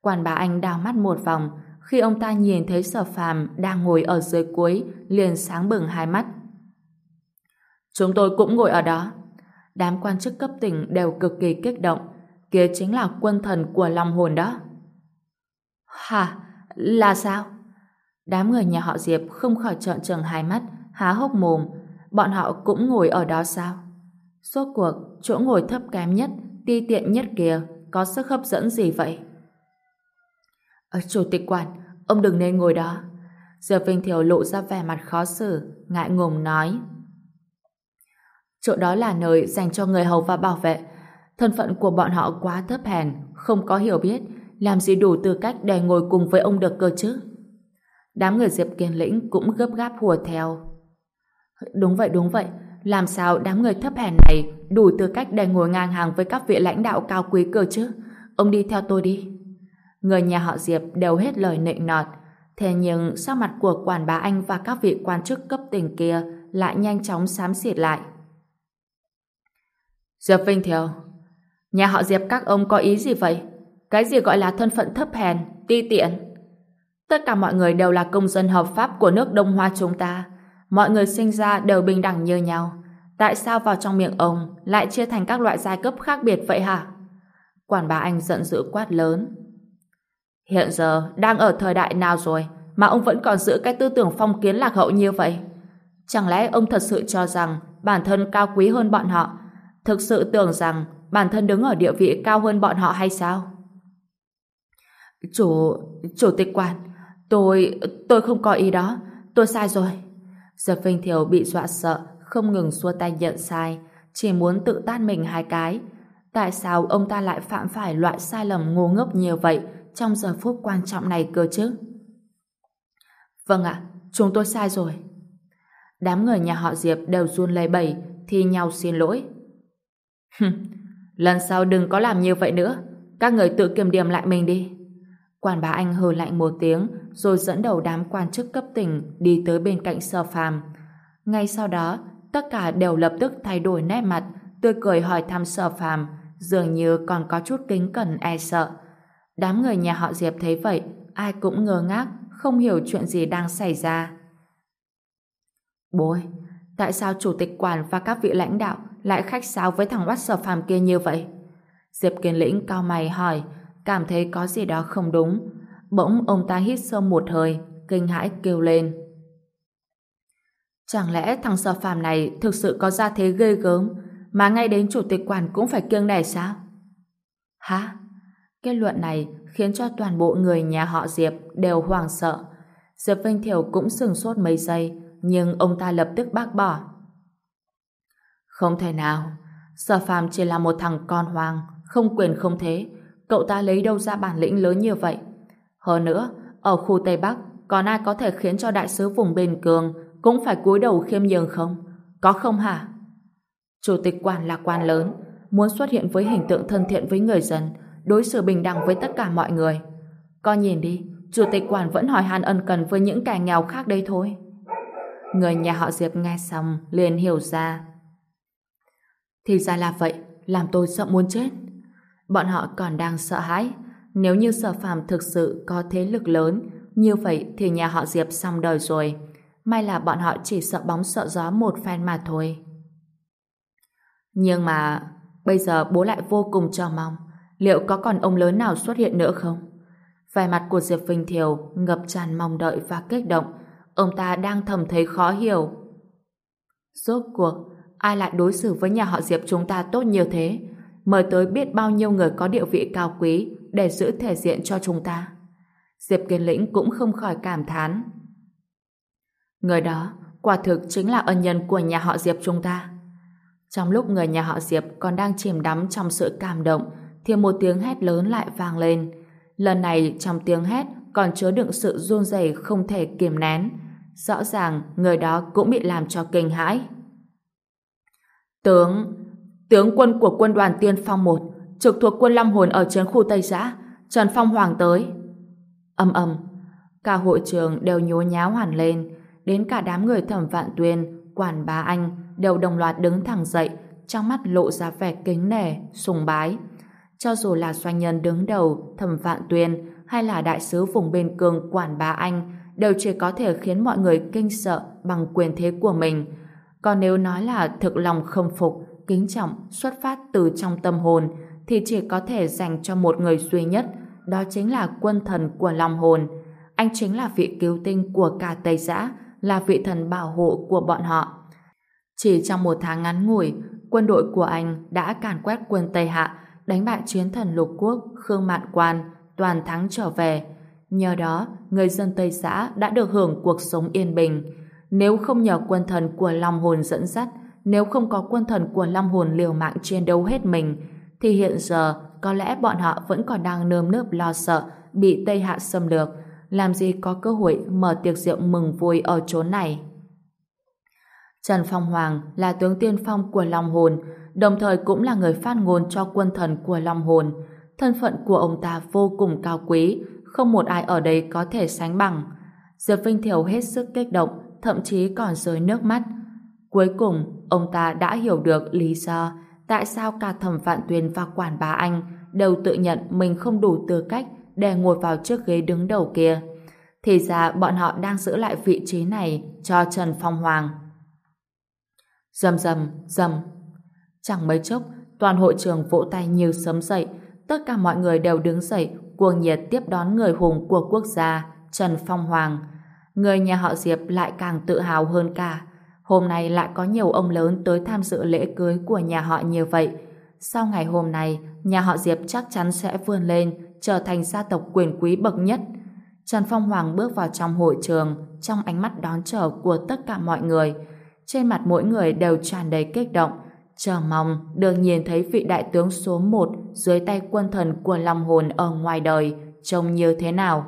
Quản bà Anh đào mắt một vòng, khi ông ta nhìn thấy sở phàm đang ngồi ở dưới cuối, liền sáng bừng hai mắt. Chúng tôi cũng ngồi ở đó. Đám quan chức cấp tỉnh đều cực kỳ kích động. Kia chính là quân thần của Long Hồn đó. Hả? Là sao? Đám người nhà họ Diệp không khỏi trợn trừng hai mắt, há hốc mồm. Bọn họ cũng ngồi ở đó sao? Suốt cuộc, chỗ ngồi thấp kém nhất, ti tiện nhất kia, có sức hấp dẫn gì vậy? Ở chủ tịch quản, ông đừng nên ngồi đó. Diệp Vinh Thiều lộ ra vẻ mặt khó xử, ngại ngùng nói. Chỗ đó là nơi dành cho người hầu và bảo vệ. Thân phận của bọn họ quá thấp hèn, không có hiểu biết, làm gì đủ tư cách để ngồi cùng với ông được cơ chứ? Đám người Diệp Kiên Lĩnh cũng gấp gáp hùa theo. Đúng vậy, đúng vậy. Làm sao đám người thấp hèn này đủ tư cách để ngồi ngang hàng với các vị lãnh đạo cao quý cơ chứ? Ông đi theo tôi đi. Người nhà họ Diệp đều hết lời nịnh nọt. Thế nhưng sắc mặt của quản bá Anh và các vị quan chức cấp tỉnh kia lại nhanh chóng xám xịt lại. Diệp Vinh Thiều, nhà họ Diệp các ông có ý gì vậy? Cái gì gọi là thân phận thấp hèn, ti tiện? Tất cả mọi người đều là công dân hợp pháp của nước Đông Hoa chúng ta. Mọi người sinh ra đều bình đẳng như nhau. Tại sao vào trong miệng ông lại chia thành các loại giai cấp khác biệt vậy hả? Quản bà Anh giận dữ quát lớn. Hiện giờ đang ở thời đại nào rồi mà ông vẫn còn giữ cái tư tưởng phong kiến lạc hậu như vậy? Chẳng lẽ ông thật sự cho rằng bản thân cao quý hơn bọn họ? Thực sự tưởng rằng bản thân đứng ở địa vị cao hơn bọn họ hay sao? Chủ... chủ tịch quan Tôi... tôi không có ý đó. Tôi sai rồi. Diệp Vinh Thiều bị dọa sợ, không ngừng xua tay nhận sai, chỉ muốn tự tát mình hai cái. Tại sao ông ta lại phạm phải loại sai lầm ngu ngốc như vậy trong giờ phút quan trọng này cơ chứ? Vâng ạ, chúng tôi sai rồi. Đám người nhà họ Diệp đều run lẩy bẩy, thì nhau xin lỗi. Lần sau đừng có làm như vậy nữa. Các người tự kiềm điểm lại mình đi. Quản bá Anh hừ lạnh một tiếng rồi dẫn đầu đám quan chức cấp tỉnh đi tới bên cạnh sở phàm. Ngay sau đó, tất cả đều lập tức thay đổi nét mặt, tươi cười hỏi thăm sở phàm, dường như còn có chút kính cẩn e sợ. Đám người nhà họ Diệp thấy vậy, ai cũng ngơ ngác, không hiểu chuyện gì đang xảy ra. Bố ơi, tại sao chủ tịch quản và các vị lãnh đạo lại khách sáo với thằng oát sở phàm kia như vậy? Diệp Kiên Lĩnh cao mày hỏi, cảm thấy có gì đó không đúng. Bỗng ông ta hít sâu một hơi, kinh hãi kêu lên. Chẳng lẽ thằng sở phàm này thực sự có ra thế ghê gớm mà ngay đến chủ tịch quản cũng phải kiêng nể sao? Hả? Kết luận này khiến cho toàn bộ người nhà họ Diệp đều hoảng sợ. Diệp Vinh Thiểu cũng sừng sốt mấy giây, nhưng ông ta lập tức bác bỏ. Không thể nào, Sở Phàm chỉ là một thằng con hoang, không quyền không thế, cậu ta lấy đâu ra bản lĩnh lớn như vậy? Hơn nữa, ở khu Tây Bắc, còn ai có thể khiến cho đại sứ vùng bên cường cũng phải cúi đầu khiêm nhường không? Có không hả? Chủ tịch quản là quan lớn, muốn xuất hiện với hình tượng thân thiện với người dân, đối xử bình đẳng với tất cả mọi người. Con nhìn đi, chủ tịch quản vẫn hỏi han ân cần với những kẻ nghèo khác đây thôi. Người nhà họ Diệp nghe xong liền hiểu ra. Thì ra là vậy, làm tôi sợ muốn chết. Bọn họ còn đang sợ hãi. Nếu như sở phàm thực sự có thế lực lớn, như vậy thì nhà họ Diệp xong đời rồi. May là bọn họ chỉ sợ bóng sợ gió một phen mà thôi. Nhưng mà bây giờ bố lại vô cùng chờ mong liệu có còn ông lớn nào xuất hiện nữa không? Vẻ mặt của Diệp Vinh Thiều ngập tràn mong đợi và kích động. Ông ta đang thầm thấy khó hiểu. Rốt cuộc, ai lại đối xử với nhà họ Diệp chúng ta tốt như thế? Mời tới biết bao nhiêu người có địa vị cao quý để giữ thể diện cho chúng ta. Diệp Kiên Lĩnh cũng không khỏi cảm thán. Người đó quả thực chính là ân nhân của nhà họ Diệp chúng ta. Trong lúc người nhà họ Diệp còn đang chìm đắm trong sự cảm động thì một tiếng hét lớn lại vang lên. Lần này trong tiếng hét còn chứa đựng sự run rẩy không thể kiềm nén. Rõ ràng người đó cũng bị làm cho kinh hãi. Tướng, tướng quân của quân đoàn tiên phong 1, trực thuộc quân Long Hồn ở trên khu Tây Giã, Trần Phong Hoàng tới. Âm âm cả hội trường đều nhố nháo hoàn lên, đến cả đám người thẩm vạn tuyên, quản bá anh đều đồng loạt đứng thẳng dậy, trong mắt lộ ra vẻ kính nể, sùng bái. Cho dù là doanh nhân đứng đầu thẩm vạn tuyên hay là đại sứ vùng bên cường quản bá anh đều chỉ có thể khiến mọi người kinh sợ bằng quyền thế của mình. Còn nếu nói là thực lòng khâm phục, kính trọng, xuất phát từ trong tâm hồn thì chỉ có thể dành cho một người duy nhất, đó chính là quân thần của lòng hồn. Anh chính là vị cứu tinh của cả Tây Giã, là vị thần bảo hộ của bọn họ. Chỉ trong một tháng ngắn ngủi, quân đội của anh đã càn quét quân Tây Hạ, đánh bại chiến thần lục quốc Khương Mạn Quan, toàn thắng trở về. Nhờ đó, người dân Tây Xã đã được hưởng cuộc sống yên bình. Nếu không nhờ quân thần của Long Hồn dẫn dắt, nếu không có quân thần của Long Hồn liều mạng chiến đấu hết mình, thì hiện giờ có lẽ bọn họ vẫn còn đang nơm nớp lo sợ bị Tây Hạ xâm lược, làm gì có cơ hội mở tiệc rượu mừng vui ở chốn này. Trần Phong Hoàng là tướng tiên phong của Long Hồn, đồng thời cũng là người phát ngôn cho quân thần của Long Hồn. Thân phận của ông ta vô cùng cao quý, không một ai ở đây có thể sánh bằng. Diệp Vinh Thiểu hết sức kích động, thậm chí còn rơi nước mắt. Cuối cùng, ông ta đã hiểu được lý do tại sao cả thẩm vạn tuyền và quản bá anh đều tự nhận mình không đủ tư cách để ngồi vào chiếc ghế đứng đầu kia. Thì ra bọn họ đang giữ lại vị trí này cho Trần Phong Hoàng. Dầm dầm, dầm. Chẳng mấy chốc, toàn hội trường vỗ tay như sấm dậy. Tất cả mọi người đều đứng dậy, cuồng nhiệt tiếp đón người hùng của quốc gia, Trần Phong Hoàng. Người nhà họ Diệp lại càng tự hào hơn cả. Hôm nay lại có nhiều ông lớn tới tham dự lễ cưới của nhà họ như vậy. Sau ngày hôm nay, nhà họ Diệp chắc chắn sẽ vươn lên, trở thành gia tộc quyền quý bậc nhất. Trần Phong Hoàng bước vào trong hội trường, trong ánh mắt đón chờ của tất cả mọi người. Trên mặt mỗi người đều tràn đầy kích động, chờ mong được nhìn thấy vị đại tướng số 1 dưới tay quân thần của Long Hồn ở ngoài đời trông như thế nào.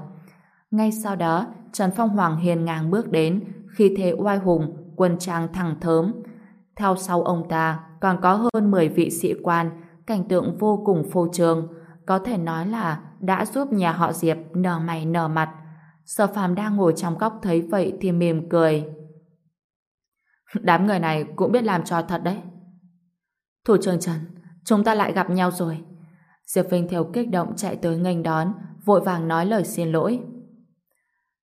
Ngay sau đó, Trần Phong Hoàng hiền ngang bước đến, khi thế oai hùng, quân trang thẳng thớm. Theo sau ông ta, còn có hơn 10 vị sĩ quan, cảnh tượng vô cùng phô trương, có thể nói là đã giúp nhà họ Diệp nở mày nở mặt. Sở phàm đang ngồi trong góc thấy vậy thì mỉm cười. Đám người này cũng biết làm trò thật đấy. Thủ trưởng Trần, chúng ta lại gặp nhau rồi. Diệp Vinh Thiều kích động chạy tới nghênh đón, vội vàng nói lời xin lỗi.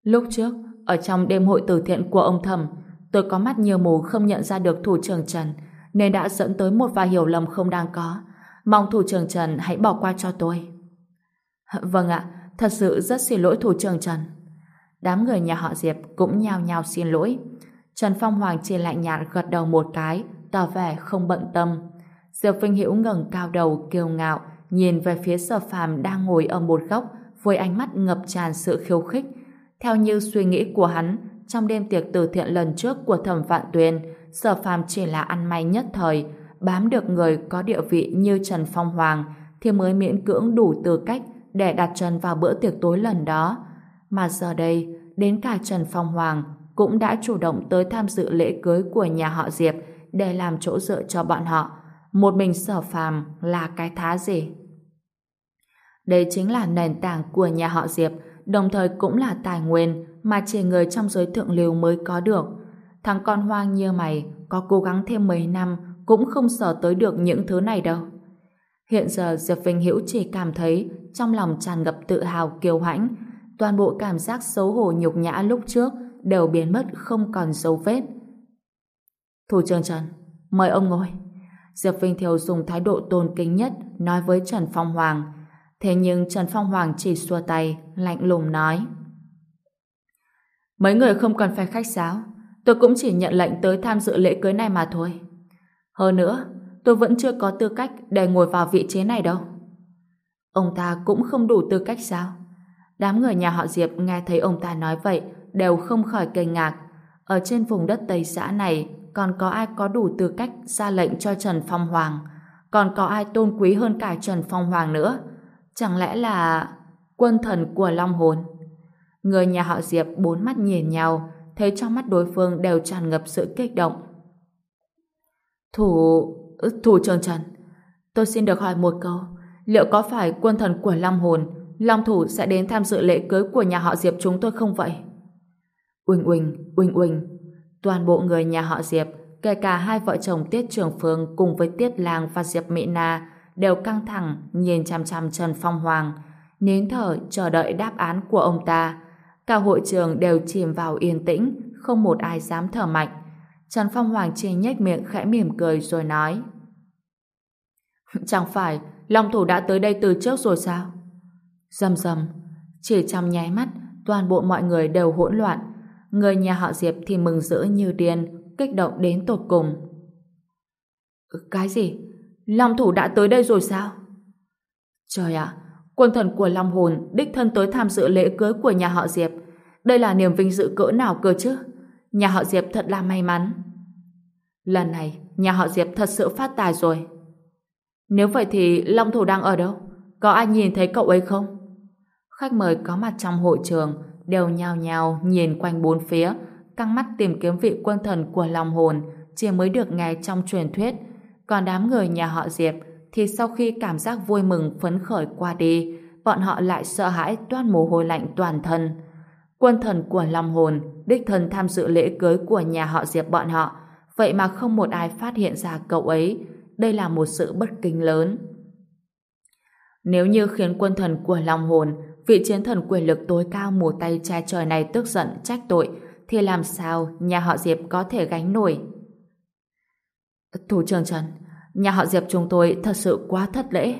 Lúc trước, ở trong đêm hội từ thiện của ông Thẩm, tôi có mắt nhiều mù không nhận ra được thủ trưởng Trần, nên đã dẫn tới một vài hiểu lầm không đáng có. Mong thủ trưởng Trần hãy bỏ qua cho tôi. Vâng ạ, thật sự rất xin lỗi thủ trưởng Trần. Đám người nhà họ Diệp cũng nhao nhao xin lỗi. Trần Phong Hoàng chỉ lạnh nhạt gật đầu một cái, tỏ vẻ không bận tâm. Diệp Vinh Hiễu ngẩng cao đầu kiêu ngạo, nhìn về phía Sở Phàm đang ngồi ở một góc với ánh mắt ngập tràn sự khiêu khích. Theo như suy nghĩ của hắn, trong đêm tiệc từ thiện lần trước của Thẩm Vạn Tuyền, Sở Phàm chỉ là ăn may nhất thời, bám được người có địa vị như Trần Phong Hoàng thì mới miễn cưỡng đủ tư cách để đặt chân vào bữa tiệc tối lần đó. Mà giờ đây, đến cả Trần Phong Hoàng cũng đã chủ động tới tham dự lễ cưới của nhà họ Diệp để làm chỗ dựa cho bọn họ. Một mình sở phàm là cái thá gì? Đây chính là nền tảng của nhà họ Diệp, đồng thời cũng là tài nguyên mà chỉ người trong giới thượng lưu mới có được. Thằng con hoang như mày có cố gắng thêm mấy năm cũng không sở tới được những thứ này đâu. Hiện giờ Diệp Vinh Hữu chỉ cảm thấy trong lòng tràn ngập tự hào kiêu hãnh, toàn bộ cảm giác xấu hổ nhục nhã lúc trước đều biến mất không còn dấu vết. Thủ trưởng Trần, mời ông ngồi. Diệp Vinh Thiều dùng thái độ tôn kính nhất nói với Trần Phong Hoàng. Thế nhưng Trần Phong Hoàng chỉ xua tay, lạnh lùng nói. Mấy người không cần phải khách sáo. Tôi cũng chỉ nhận lệnh tới tham dự lễ cưới này mà thôi. Hơn nữa, tôi vẫn chưa có tư cách để ngồi vào vị trí này đâu. Ông ta cũng không đủ tư cách sao? Đám người nhà họ Diệp nghe thấy ông ta nói vậy đều không khỏi kinh ngạc. Ở trên vùng đất Tây xã này còn có ai có đủ tư cách ra lệnh cho Trần Phong Hoàng? Còn có ai tôn quý hơn cả Trần Phong Hoàng nữa? Chẳng lẽ là quân thần của Long Hồn? Người nhà họ Diệp bốn mắt nhìn nhau, thấy trong mắt đối phương đều tràn ngập sự kích động. Thủ... Thủ trưởng Trần, tôi xin được hỏi một câu. Liệu có phải quân thần của Long Hồn, Long Thủ sẽ đến tham dự lễ cưới của nhà họ Diệp chúng tôi không vậy? Uỳnh uỳnh, uỳnh uỳnh. Toàn bộ người nhà họ Diệp, kể cả hai vợ chồng Tiết Trường Phương cùng với Tiết Lang và Diệp Mỹ Na đều căng thẳng nhìn chăm chăm Trần Phong Hoàng, nín thở chờ đợi đáp án của ông ta. Cả hội trường đều chìm vào yên tĩnh, không một ai dám thở mạnh. Trần Phong Hoàng chỉ nhếch miệng khẽ mỉm cười rồi nói Chẳng phải Long Thủ đã tới đây từ trước rồi sao? Dầm dầm, chỉ trong nháy mắt toàn bộ mọi người đều hỗn loạn người nhà họ Diệp thì mừng rỡ như điên, kích động đến tột cùng. Ừ, cái gì? Long thủ đã tới đây rồi sao? Trời ạ, quân thần của Long hồn đích thân tới tham dự lễ cưới của nhà họ Diệp. Đây là niềm vinh dự cỡ nào cơ chứ? Nhà họ Diệp thật là may mắn. Lần này, nhà họ Diệp thật sự phát tài rồi. Nếu vậy thì Long thủ đang ở đâu? Có ai nhìn thấy cậu ấy không? Khách mời có mặt trong hội trường đều nhào nhào nhìn quanh bốn phía, căng mắt tìm kiếm vị quân thần của lòng hồn chỉ mới được nghe trong truyền thuyết. Còn đám người nhà họ Diệp thì sau khi cảm giác vui mừng phấn khởi qua đi, bọn họ lại sợ hãi toát mồ hôi lạnh toàn thân. Quân thần của lòng hồn đích thân tham dự lễ cưới của nhà họ Diệp bọn họ, vậy mà không một ai phát hiện ra cậu ấy. Đây là một sự bất kính lớn. Nếu như khiến quân thần của lòng hồn vị chiến thần quyền lực tối cao mùa tay cha trời này tức giận, trách tội. Thì làm sao nhà họ Diệp có thể gánh nổi? Thủ trưởng Trần, nhà họ Diệp chúng tôi thật sự quá thất lễ.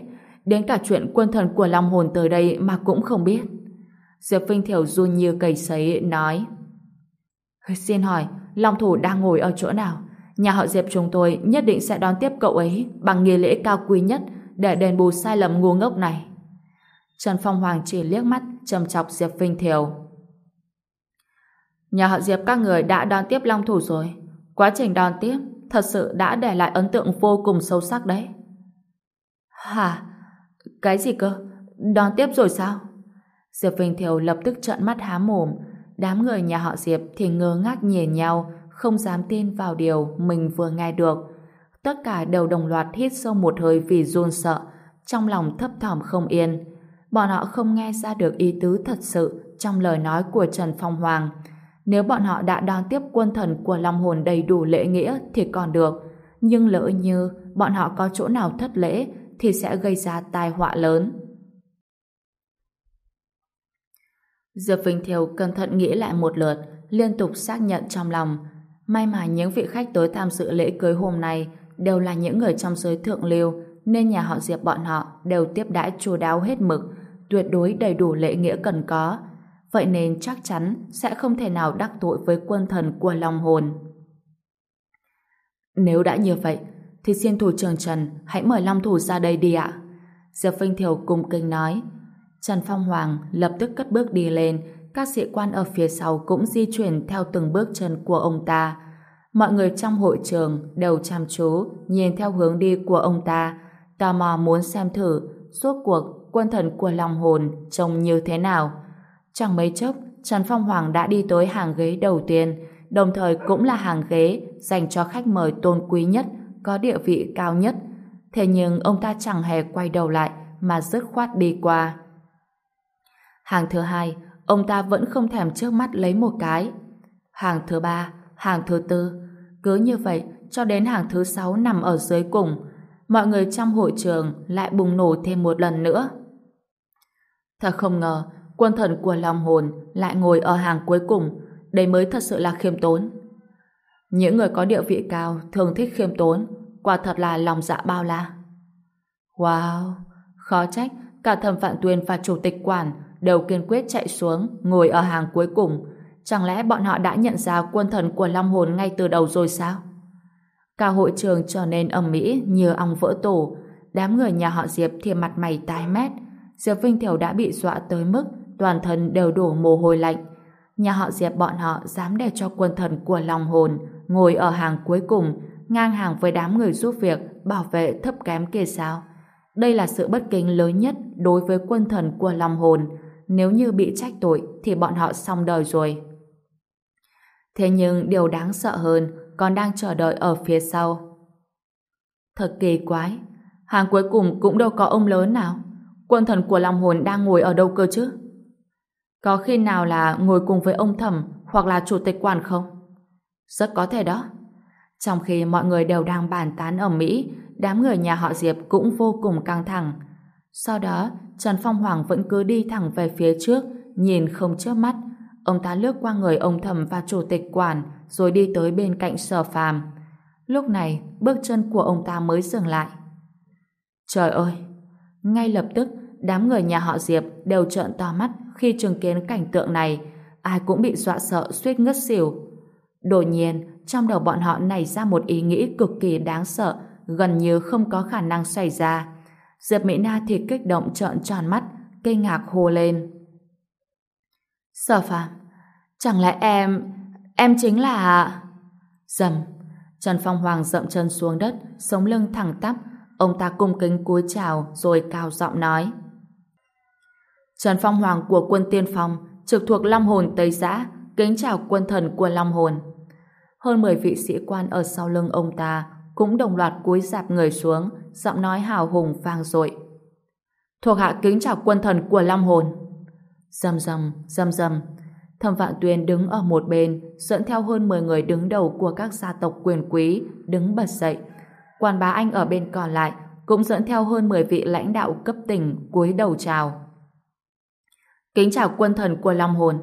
Đến cả chuyện quân thần của Long Hồn tới đây mà cũng không biết. Diệp Vinh Thiểu run như cầy sấy, nói. Xin hỏi, Long Thủ đang ngồi ở chỗ nào? Nhà họ Diệp chúng tôi nhất định sẽ đón tiếp cậu ấy bằng nghi lễ cao quý nhất để đền bù sai lầm ngu ngốc này. Trần Phong Hoàng chỉ liếc mắt trầm chọc Diệp Vinh Thiều. Nhà họ Diệp các người đã đón tiếp Long Thủ rồi. Quá trình đón tiếp thật sự đã để lại ấn tượng vô cùng sâu sắc đấy. Hả? Cái gì cơ? Đón tiếp rồi sao? Diệp Vinh Thiều lập tức trợn mắt há mồm. Đám người nhà họ Diệp thì ngơ ngác nhìn nhau, không dám tin vào điều mình vừa nghe được. Tất cả đều đồng loạt hít sâu một hơi vì run sợ, trong lòng thấp thỏm không yên bọn họ không nghe ra được ý tứ thật sự trong lời nói của Trần Phong Hoàng. Nếu bọn họ đã đón tiếp quân thần của Long Hồn đầy đủ lễ nghĩa thì còn được, nhưng lỡ như bọn họ có chỗ nào thất lễ thì sẽ gây ra tai họa lớn. Diệp Vinh Thiều cẩn thận nghĩ lại một lượt, liên tục xác nhận trong lòng. May mà những vị khách tới tham dự lễ cưới hôm nay đều là những người trong giới thượng lưu, nên nhà họ Diệp bọn họ đều tiếp đãi chu đáo hết mực, tuyệt đối đầy đủ lễ nghĩa cần có. Vậy nên chắc chắn sẽ không thể nào đắc tội với quân thần của Long Hồn. Nếu đã như vậy, thì xin thủ trưởng Trần hãy mời Long Thủ ra đây đi ạ. Diệp Vinh Thiều cùng kinh nói. Trần Phong Hoàng lập tức cất bước đi lên, các sĩ quan ở phía sau cũng di chuyển theo từng bước chân của ông ta. Mọi người trong hội trường đều chăm chú nhìn theo hướng đi của ông ta, tò mò muốn xem thử suốt cuộc quân thần của lòng hồn trông như thế nào. Chẳng mấy chốc, Trần Phong Hoàng đã đi tới hàng ghế đầu tiên, đồng thời cũng là hàng ghế dành cho khách mời tôn quý nhất, có địa vị cao nhất. Thế nhưng ông ta chẳng hề quay đầu lại mà dứt khoát đi qua. Hàng thứ hai, ông ta vẫn không thèm trước mắt lấy một cái. Hàng thứ ba, hàng thứ tư, cứ như vậy cho đến hàng thứ sáu nằm ở dưới cùng, mọi người trong hội trường lại bùng nổ thêm một lần nữa. Thật không ngờ, quân thần của lòng hồn lại ngồi ở hàng cuối cùng, đây mới thật sự là khiêm tốn. Những người có địa vị cao thường thích khiêm tốn, quả thật là lòng dạ bao la. Wow, khó trách cả thẩm phạn tuyên và chủ tịch quản đều kiên quyết chạy xuống, ngồi ở hàng cuối cùng. Chẳng lẽ bọn họ đã nhận ra quân thần của Long Hồn ngay từ đầu rồi sao? Cả hội trường trở nên ầm ĩ như ong vỡ tổ. Đám người nhà họ Diệp thì mặt mày tái mét. Diệp Vinh Thiểu đã bị dọa tới mức toàn thân đều đổ mồ hôi lạnh. Nhà họ Diệp bọn họ dám để cho quân thần của lòng Hồn ngồi ở hàng cuối cùng, ngang hàng với đám người giúp việc bảo vệ thấp kém kia sao? Đây là sự bất kính lớn nhất đối với quân thần của lòng Hồn. Nếu như bị trách tội thì bọn họ xong đời rồi. Thế nhưng điều đáng sợ hơn còn đang chờ đợi ở phía sau. Thật kỳ quái, hàng cuối cùng cũng đâu có ông lớn nào. Quân thần của lòng Hồn đang ngồi ở đâu cơ chứ? Có khi nào là ngồi cùng với ông thẩm hoặc là chủ tịch quản không? Rất có thể đó. Trong khi mọi người đều đang bàn tán ở Mỹ, đám người nhà họ Diệp cũng vô cùng căng thẳng. Sau đó, Trần Phong Hoàng vẫn cứ đi thẳng về phía trước, nhìn không chớp mắt. Ông ta lướt qua người ông thẩm và chủ tịch quản, rồi đi tới bên cạnh sở phàm. Lúc này, bước chân của ông ta mới dừng lại. Trời ơi! Ngay lập tức, đám người nhà họ Diệp đều trợn to mắt khi chứng kiến cảnh tượng này. Ai cũng bị dọa sợ suýt ngất xỉu. Đột nhiên, trong đầu bọn họ nảy ra một ý nghĩ cực kỳ đáng sợ, gần như không có khả năng xảy ra. Diệp Mỹ Na thì kích động trợn tròn mắt, kinh ngạc hô lên. Sở phàm, chẳng lẽ em, em chính là... Dầm, Trần Phong Hoàng dậm chân xuống đất, sống lưng thẳng tắp, ông ta cung kính cúi chào rồi cao giọng nói. Trần Phong Hoàng của quân tiên phong, trực thuộc Long Hồn Tây Giã, kính chào quân thần của Long Hồn. Hơn 10 vị sĩ quan ở sau lưng ông ta cũng đồng loạt cúi dạp người xuống, giọng nói hào hùng vang dội. Thuộc hạ kính chào quân thần của Long Hồn. Dầm dầm, dầm dầm. Thẩm Vạn Tuyên đứng ở một bên, dẫn theo hơn 10 người đứng đầu của các gia tộc quyền quý, đứng bật dậy. Quan bá Anh ở bên còn lại cũng dẫn theo hơn 10 vị lãnh đạo cấp tỉnh cúi đầu chào. Kính chào quân thần của Long Hồn.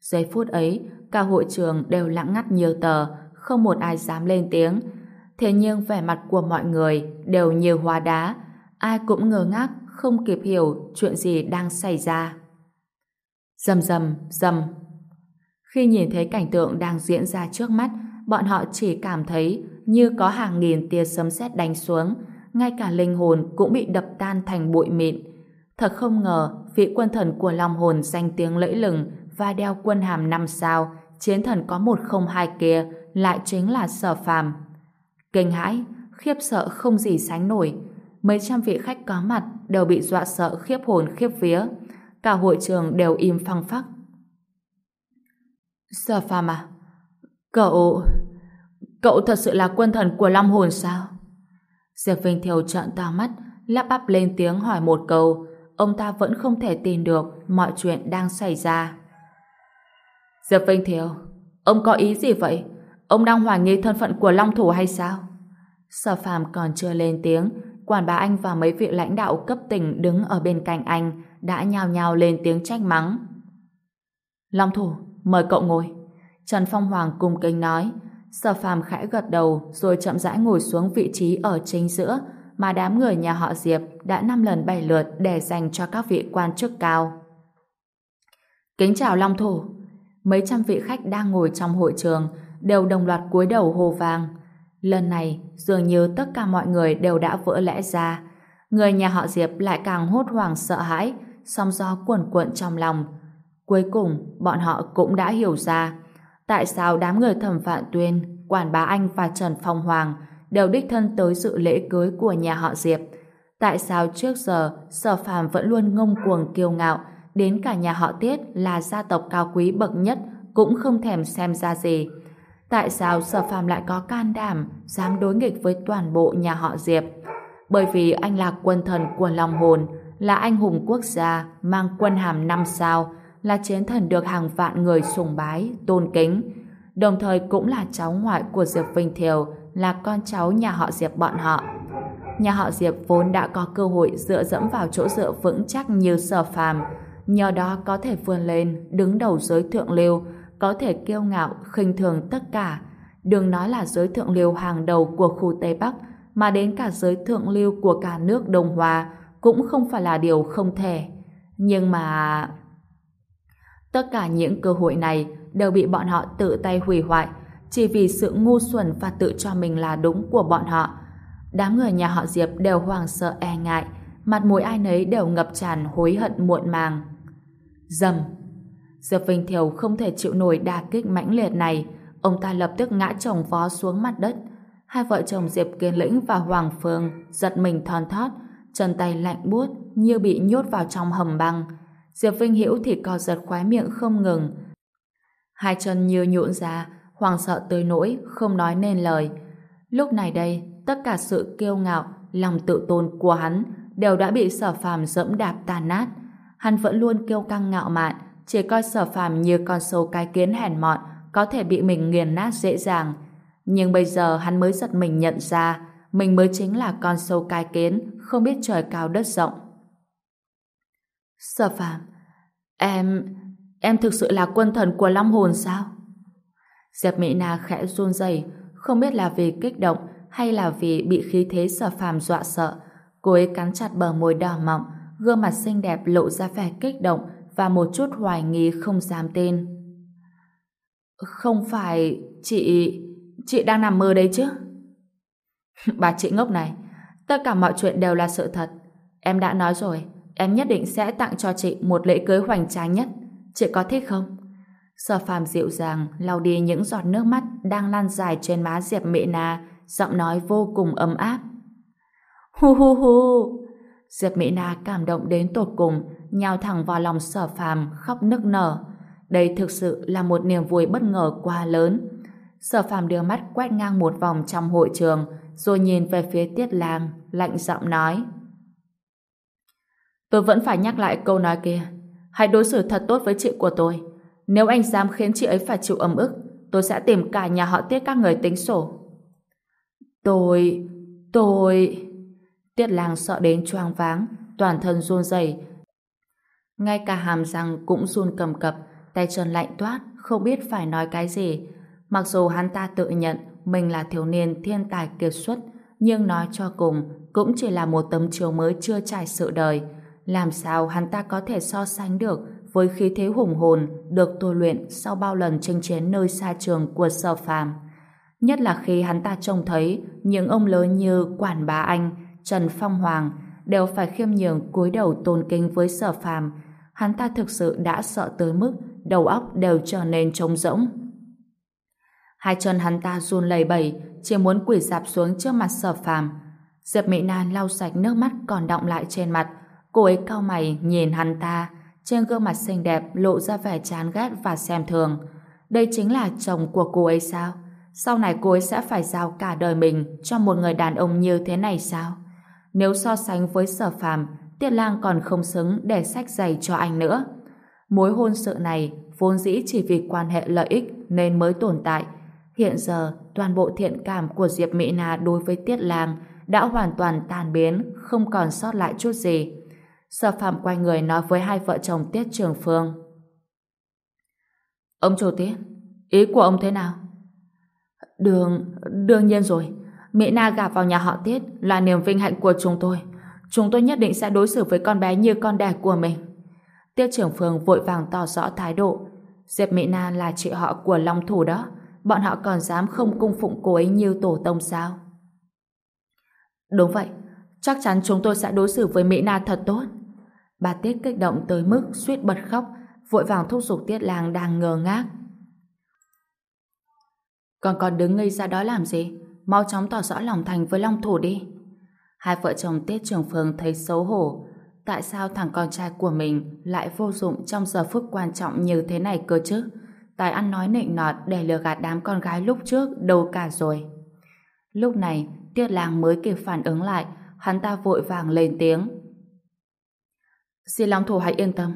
Giây phút ấy, cả hội trường đều lặng ngắt nhiều tờ, không một ai dám lên tiếng. Thế nhưng vẻ mặt của mọi người đều như hóa đá, ai cũng ngơ ngác, không kịp hiểu chuyện gì đang xảy ra. Dầm dầm, dầm. Khi nhìn thấy cảnh tượng đang diễn ra trước mắt, bọn họ chỉ cảm thấy như có hàng nghìn tia sấm sét đánh xuống, ngay cả linh hồn cũng bị đập tan thành bụi mịn. Thật không ngờ, vị quân thần của long hồn danh tiếng lẫy lừng và đeo quân hàm năm sao, chiến thần có một không hai kia lại chính là sở phàm. Kinh hãi, khiếp sợ không gì sánh nổi. Mấy trăm vị khách có mặt đều bị dọa sợ khiếp hồn khiếp vía. Cả hội trường đều im phăng phắc. Sở phàm à? Cậu... Cậu thật sự là quân thần của Long Hồn sao? Diệp Vinh Thiều trợn to mắt, lắp bắp lên tiếng hỏi một câu. Ông ta vẫn không thể tin được mọi chuyện đang xảy ra. Diệp Vinh Thiều, ông có ý gì vậy? Ông đang hoài nghi thân phận của Long Thủ hay sao? Sở phàm còn chưa lên tiếng, quản bà anh và mấy vị lãnh đạo cấp tỉnh đứng ở bên cạnh anh đã nhào nhào lên tiếng trách mắng. Long thủ, mời cậu ngồi. Trần Phong Hoàng cung kính nói. Sở phàm khẽ gật đầu rồi chậm rãi ngồi xuống vị trí ở chính giữa mà đám người nhà họ Diệp đã năm lần bảy lượt để dành cho các vị quan chức cao. Kính chào Long Thủ. Mấy trăm vị khách đang ngồi trong hội trường đều đồng loạt cúi đầu hồ vàng. Lần này, dường như tất cả mọi người đều đã vỡ lẽ ra. Người nhà họ Diệp lại càng hốt hoảng sợ hãi, sóng gió cuồn cuộn trong lòng. Cuối cùng, bọn họ cũng đã hiểu ra tại sao đám người thẩm phạn tuyên, quản bá anh và Trần Phong Hoàng đều đích thân tới dự lễ cưới của nhà họ Diệp. Tại sao trước giờ Sở Phàm vẫn luôn ngông cuồng kiêu ngạo, đến cả nhà họ Tiết là gia tộc cao quý bậc nhất cũng không thèm xem ra gì. Tại sao Sở Phàm lại có can đảm dám đối nghịch với toàn bộ nhà họ Diệp? Bởi vì anh là quân thần của lòng hồn, là anh hùng quốc gia, mang quân hàm năm sao, là chiến thần được hàng vạn người sùng bái, tôn kính. Đồng thời cũng là cháu ngoại của Diệp Vinh Thiều, là con cháu nhà họ Diệp bọn họ. Nhà họ Diệp vốn đã có cơ hội dựa dẫm vào chỗ dựa vững chắc như sở phàm, nhờ đó có thể vươn lên, đứng đầu giới thượng lưu, có thể kiêu ngạo, khinh thường tất cả. Đừng nói là giới thượng lưu hàng đầu của khu Tây Bắc, mà đến cả giới thượng lưu của cả nước Đông Hòa cũng không phải là điều không thể. Nhưng mà... Tất cả những cơ hội này đều bị bọn họ tự tay hủy hoại, chỉ vì sự ngu xuẩn và tự cho mình là đúng của bọn họ. Đám người nhà họ Diệp đều hoang sợ e ngại, mặt mũi ai nấy đều ngập tràn hối hận muộn màng. Dầm! Diệp Vinh Thiều không thể chịu nổi đà kích mãnh liệt này, ông ta lập tức ngã chồng vó xuống mặt đất. Hai vợ chồng Diệp Kiên Lĩnh và Hoàng Phương giật mình thon thót, chân tay lạnh buốt như bị nhốt vào trong hầm băng. Diệp Vinh Hiểu thì co giật khóe miệng không ngừng. Hai chân như nhũn ra, hoàng sợ tới nỗi không nói nên lời. Lúc này đây, tất cả sự kiêu ngạo, lòng tự tôn của hắn đều đã bị sở phàm dẫm đạp tàn nát. Hắn vẫn luôn kiêu căng ngạo mạn, chỉ coi sở phàm như con sâu cái kiến hèn mọn, có thể bị mình nghiền nát dễ dàng. Nhưng bây giờ hắn mới giật mình nhận ra, mình mới chính là con sâu cái kiến, không biết trời cao đất rộng. Sở phàm, em... em thực sự là quân thần của Long Hồn sao? Diệp Mỹ Na khẽ run rẩy, không biết là vì kích động hay là vì bị khí thế sở phàm dọa sợ. Cô ấy cắn chặt bờ môi đỏ mọng, gương mặt xinh đẹp lộ ra vẻ kích động và một chút hoài nghi không dám tin. Không phải chị... chị đang nằm mơ đấy chứ? Bà chị ngốc này, tất cả mọi chuyện đều là sự thật. Em đã nói rồi, em nhất định sẽ tặng cho chị một lễ cưới hoành tráng nhất. Chị có thích không? Sở phàm dịu dàng lau đi những giọt nước mắt đang lan dài trên má Diệp Mệ Na, giọng nói vô cùng ấm áp. Hu hu hu! Diệp Mỹ Na cảm động đến tột cùng, nhào thẳng vào lòng sở phàm khóc nức nở. Đây thực sự là một niềm vui bất ngờ quá lớn. Sở phàm đưa mắt quét ngang một vòng trong hội trường, rồi nhìn về phía Tiết Làng lạnh giọng nói. Tôi vẫn phải nhắc lại câu nói kia. Hãy đối xử thật tốt với chị của tôi. Nếu anh dám khiến chị ấy phải chịu ấm ức, tôi sẽ tìm cả nhà họ Tiết các người tính sổ. Tôi... tôi... Tiết Làng sợ đến choáng váng, toàn thân run rẩy, ngay cả hàm răng cũng run cầm cập, tay chân lạnh toát, không biết phải nói cái gì. Mặc dù hắn ta tự nhận mình là thiếu niên thiên tài kiệt xuất, nhưng nói cho cùng cũng chỉ là một tấm chiếu mới chưa trải sự đời. Làm sao hắn ta có thể so sánh được với khí thế hùng hồn được tôi luyện sau bao lần chinh chiến nơi xa trường của sở phàm. Nhất là khi hắn ta trông thấy những ông lớn như Quản Bá Anh, Trần Phong Hoàng đều phải khiêm nhường cúi đầu tôn kính với sở phàm hắn ta thực sự đã sợ tới mức đầu óc đều trở nên trống rỗng. Hai chân hắn ta run lẩy bẩy, chỉ muốn quỳ dạp xuống trước mặt sở phàm. Diệp Mỹ Nan lau sạch nước mắt còn đọng lại trên mặt, cô ấy cau mày nhìn hắn ta, trên gương mặt xinh đẹp lộ ra vẻ chán ghét và xem thường. Đây chính là chồng của cô ấy sao? Sau này cô ấy sẽ phải giao cả đời mình cho một người đàn ông như thế này sao? Nếu so sánh với sở phàm, Tiết Lang còn không xứng để sách giày cho anh nữa. Mối hôn sự này vốn dĩ chỉ vì quan hệ lợi ích nên mới tồn tại. Hiện giờ, toàn bộ thiện cảm của Diệp Mỹ Na đối với Tiết Lang đã hoàn toàn tan biến, không còn sót lại chút gì. Sở Phạm quay người nói với hai vợ chồng Tiết Trường Phương. Ông chủ Tiết, ý của ông thế nào? Đường, đương nhiên rồi. Mỹ Na gả vào nhà họ Tiết là niềm vinh hạnh của chúng tôi. Chúng tôi nhất định sẽ đối xử với con bé như con đẻ của mình. Tiết trưởng Phương vội vàng tỏ rõ thái độ. Diệp Mỹ Na là chị họ của Long Thủ đó. Bọn họ còn dám không cung phụng cô ấy như tổ tông sao? Đúng vậy. Chắc chắn chúng tôi sẽ đối xử với Mỹ Na thật tốt. Bà Tiết kích động tới mức suýt bật khóc, vội vàng thúc giục Tiết Lang đang ngờ ngác. Còn còn đứng ngây ra đó làm gì? Mau chóng tỏ rõ lòng thành với Long Thủ đi. Hai vợ chồng Tiết Trường Phương thấy xấu hổ. Tại sao thằng con trai của mình lại vô dụng trong giờ phút quan trọng như thế này cơ chứ? Tài ăn nói nịnh nọt để lừa gạt đám con gái lúc trước đâu cả rồi. Lúc này, Tiết Lang mới kịp phản ứng lại, hắn ta vội vàng lên tiếng. Xin Long Thủ hãy yên tâm,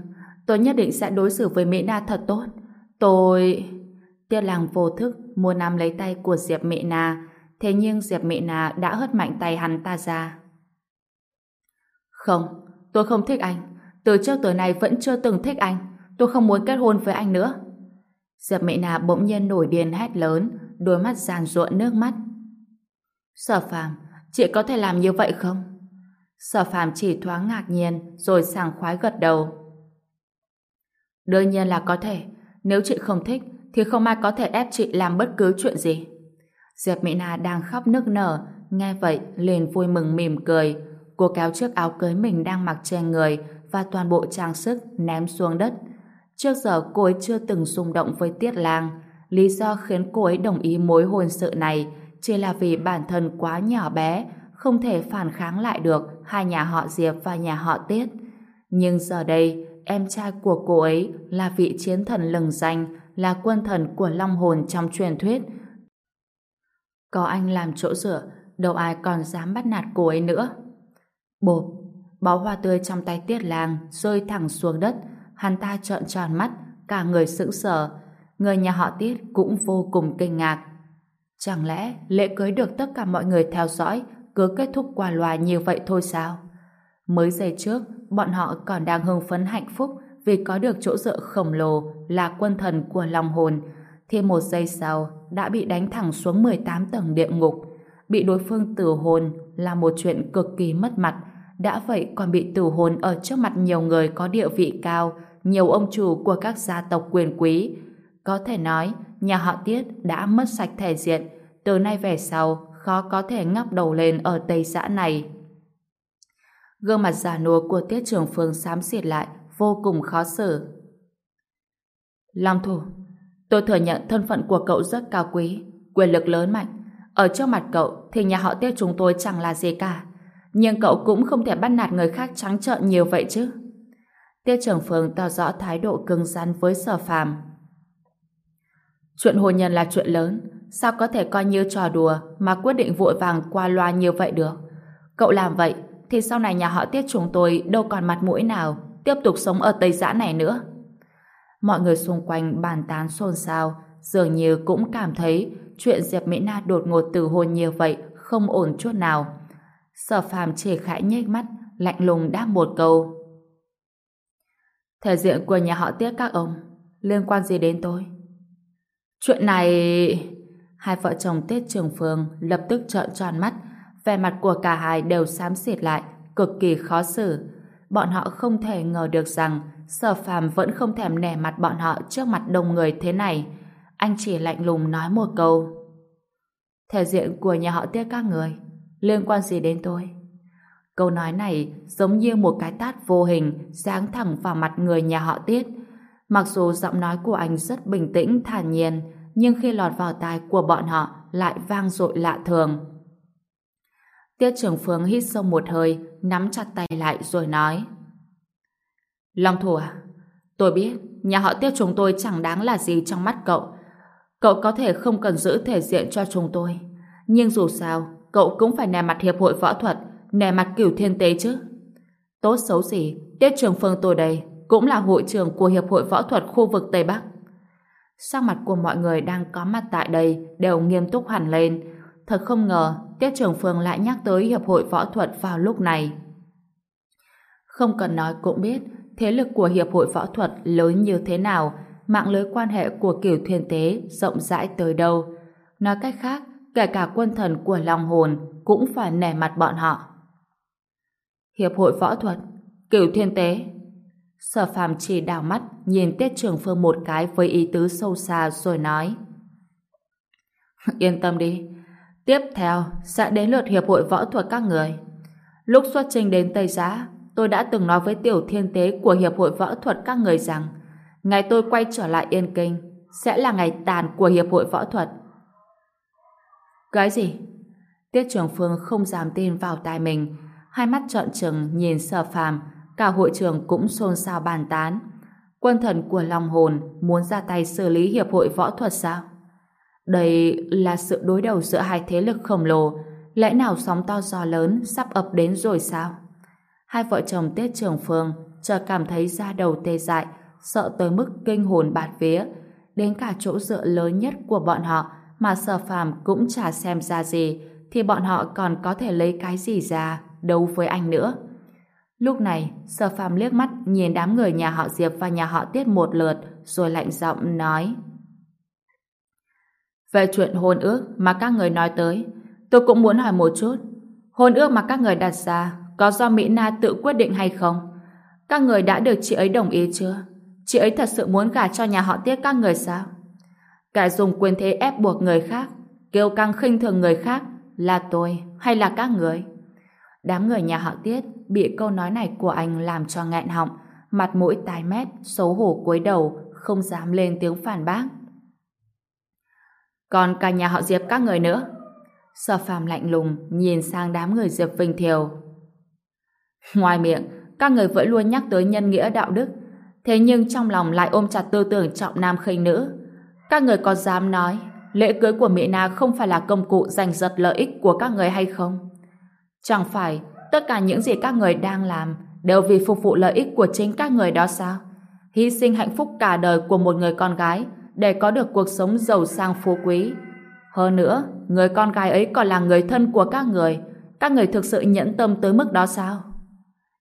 tôi nhất định sẽ đối xử với Mỹ Na thật tốt. Tôi... Tiết Lang vô thức muốn nắm lấy tay của Diệp Mỹ Na, thế nhưng Diệp Mỹ Na đã hất mạnh tay hắn ta ra. Không, tôi không thích anh. Từ trước tới nay vẫn chưa từng thích anh. Tôi không muốn kết hôn với anh nữa. Diệp Mỹ Na bỗng nhiên nổi điên hét lớn, đôi mắt giàn ruộng nước mắt. Sở phàm, chị có thể làm như vậy không? Sở phàm chỉ thoáng ngạc nhiên, rồi sảng khoái gật đầu. Đương nhiên là có thể. Nếu chị không thích, thì không ai có thể ép chị làm bất cứ chuyện gì. Diệp Mỹ Na đang khóc nức nở, nghe vậy liền vui mừng mỉm cười. Cô kéo chiếc áo cưới mình đang mặc trên người và toàn bộ trang sức ném xuống đất. Trước giờ cô ấy chưa từng xung động với Tiết Lang. Lý do khiến cô ấy đồng ý mối hôn sự này chỉ là vì bản thân quá nhỏ bé, không thể phản kháng lại được hai nhà họ Diệp và nhà họ Tiết. Nhưng giờ đây, em trai của cô ấy là vị chiến thần lừng danh, là quân thần của Long Hồn trong truyền thuyết. Có anh làm chỗ dựa, đâu ai còn dám bắt nạt cô ấy nữa. Bộp, bó hoa tươi trong tay Tiết Lang rơi thẳng xuống đất, hắn ta trợn tròn mắt, cả người sững sờ. Người nhà họ Tiết cũng vô cùng kinh ngạc. Chẳng lẽ lễ cưới được tất cả mọi người theo dõi cứ kết thúc qua loa như vậy thôi sao? Mới giây trước, bọn họ còn đang hưng phấn hạnh phúc vì có được chỗ dựa khổng lồ là quân thần của lòng hồn, thì một giây sau đã bị đánh thẳng xuống 18 tầng địa ngục. Bị đối phương tử hồn là một chuyện cực kỳ mất mặt, đã vậy còn bị tử hồn ở trước mặt nhiều người có địa vị cao, nhiều ông chủ của các gia tộc quyền quý. Có thể nói, nhà họ Tiết đã mất sạch thể diện, từ nay về sau khó có thể ngóc đầu lên ở Tây xã này. Gương mặt già nua của Tiết Trường Phương xám xịt lại, vô cùng khó xử. Long thủ, tôi thừa nhận thân phận của cậu rất cao quý, quyền lực lớn mạnh. Ở trước mặt cậu thì nhà họ Tiết chúng tôi chẳng là gì cả. Nhưng cậu cũng không thể bắt nạt người khác trắng trợn nhiều vậy chứ. Tiết Trường Phương tỏ rõ thái độ cứng rắn với sở phàm. Chuyện hôn nhân là chuyện lớn, sao có thể coi như trò đùa mà quyết định vội vàng qua loa như vậy được. Cậu làm vậy thì sau này nhà họ Tiết chúng tôi đâu còn mặt mũi nào tiếp tục sống ở Tây Giã này nữa. Mọi người xung quanh bàn tán xôn xao, dường như cũng cảm thấy chuyện Diệp Mỹ Na đột ngột từ hôn như vậy không ổn chút nào. Sở phàm chỉ khẽ nhếch mắt, lạnh lùng đáp một câu. Thể diện của nhà họ Tiết các ông, liên quan gì đến tôi? Chuyện này... Hai vợ chồng Tiết Trường Phương lập tức trợn tròn mắt, vẻ mặt của cả hai đều xám xịt lại, cực kỳ khó xử bọn họ không thể ngờ được rằng sở phàm vẫn không thèm nẻ mặt bọn họ trước mặt đông người thế này. Anh chỉ lạnh lùng nói một câu. Thể diện của nhà họ tiết các người, liên quan gì đến tôi? Câu nói này giống như một cái tát vô hình giáng thẳng vào mặt người nhà họ tiết. Mặc dù giọng nói của anh rất bình tĩnh, thản nhiên, nhưng khi lọt vào tai của bọn họ lại vang dội lạ thường. Tiết trưởng Phương hít sâu một hơi, nắm chặt tay lại rồi nói. Long thủ à, tôi biết nhà họ Tiết chúng tôi chẳng đáng là gì trong mắt cậu. Cậu có thể không cần giữ thể diện cho chúng tôi. Nhưng dù sao, cậu cũng phải nè mặt hiệp hội võ thuật, nè mặt cửu thiên tế chứ. Tốt xấu gì, Tiết trưởng Phương tôi đây cũng là hội trưởng của Hiệp hội Võ thuật khu vực Tây Bắc. Sắc mặt của mọi người đang có mặt tại đây đều nghiêm túc hẳn lên. Thật không ngờ, Tiết Trường Phương lại nhắc tới Hiệp hội Võ thuật vào lúc này. Không cần nói cũng biết, thế lực của Hiệp hội Võ thuật lớn như thế nào, mạng lưới quan hệ của kiểu thiên tế rộng rãi tới đâu. Nói cách khác, kể cả quân thần của Long Hồn cũng phải nể mặt bọn họ. Hiệp hội Võ thuật, Cửu thiên tế. Sở phàm chỉ đảo mắt nhìn Tiết Trường Phương một cái với ý tứ sâu xa rồi nói Yên tâm đi, tiếp theo sẽ đến lượt Hiệp hội Võ thuật các người. Lúc xuất trình đến Tây Giá, tôi đã từng nói với tiểu thiên tế của Hiệp hội Võ thuật các người rằng ngày tôi quay trở lại Yên Kinh sẽ là ngày tàn của Hiệp hội Võ thuật. Cái gì? Tiết Trường Phương không dám tin vào tai mình, hai mắt trợn trừng nhìn sở phàm, cả hội trường cũng xôn xao bàn tán. Quân thần của Long Hồn muốn ra tay xử lý Hiệp hội Võ thuật sao? Đây là sự đối đầu giữa hai thế lực khổng lồ, lẽ nào sóng to gió lớn sắp ập đến rồi sao? Hai vợ chồng tết Trường Phương chợt cảm thấy da đầu tê dại, sợ tới mức kinh hồn bạt vía, đến cả chỗ dựa lớn nhất của bọn họ mà sở phàm cũng chả xem ra gì, thì bọn họ còn có thể lấy cái gì ra đấu với anh nữa. Lúc này, sở phàm liếc mắt nhìn đám người nhà họ Diệp và nhà họ Tiết một lượt, rồi lạnh giọng nói. Về chuyện hôn ước mà các người nói tới, tôi cũng muốn hỏi một chút. Hôn ước mà các người đặt ra có do Mỹ Na tự quyết định hay không? Các người đã được chị ấy đồng ý chưa? Chị ấy thật sự muốn gả cho nhà họ Tiết các người sao? Cả dùng quyền thế ép buộc người khác, kêu căng khinh thường người khác là tôi hay là các người? Đám người nhà họ Tiết bị câu nói này của anh làm cho nghẹn họng, mặt mũi tái mét, xấu hổ cúi đầu, không dám lên tiếng phản bác. Còn cả nhà họ Diệp các người nữa. Sở phàm lạnh lùng nhìn sang đám người Diệp Vinh Thiều. Ngoài miệng, các người vẫn luôn nhắc tới nhân nghĩa đạo đức, thế nhưng trong lòng lại ôm chặt tư tưởng trọng nam khinh nữ. Các người có dám nói lễ cưới của Mỹ Na không phải là công cụ giành giật lợi ích của các người hay không? Chẳng phải tất cả những gì các người đang làm đều vì phục vụ lợi ích của chính các người đó sao? Hy sinh hạnh phúc cả đời của một người con gái để có được cuộc sống giàu sang phú quý. Hơn nữa, người con gái ấy còn là người thân của các người. Các người thực sự nhẫn tâm tới mức đó sao?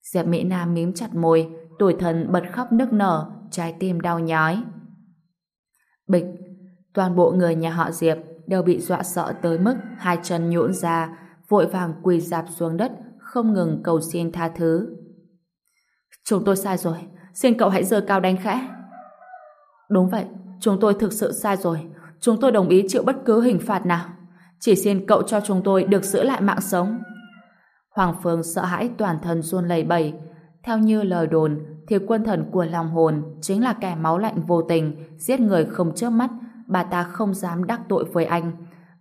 Diệp Mỹ Nam mím chặt môi, tuổi thần bật khóc nức nở, trái tim đau nhói. Bịch, toàn bộ người nhà họ Diệp đều bị dọa sợ tới mức hai chân nhũn ra, vội vàng quỳ dạp xuống đất, không ngừng cầu xin tha thứ. Chúng tôi sai rồi, xin cậu hãy giơ cao đánh khẽ. Đúng vậy, chúng tôi thực sự sai rồi, chúng tôi đồng ý chịu bất cứ hình phạt nào. Chỉ xin cậu cho chúng tôi được giữ lại mạng sống. Hoàng Phương sợ hãi toàn thân run lẩy bẩy. Theo như lời đồn, thì quân thần của lòng hồn chính là kẻ máu lạnh vô tình, giết người không chớp mắt, bà ta không dám đắc tội với anh.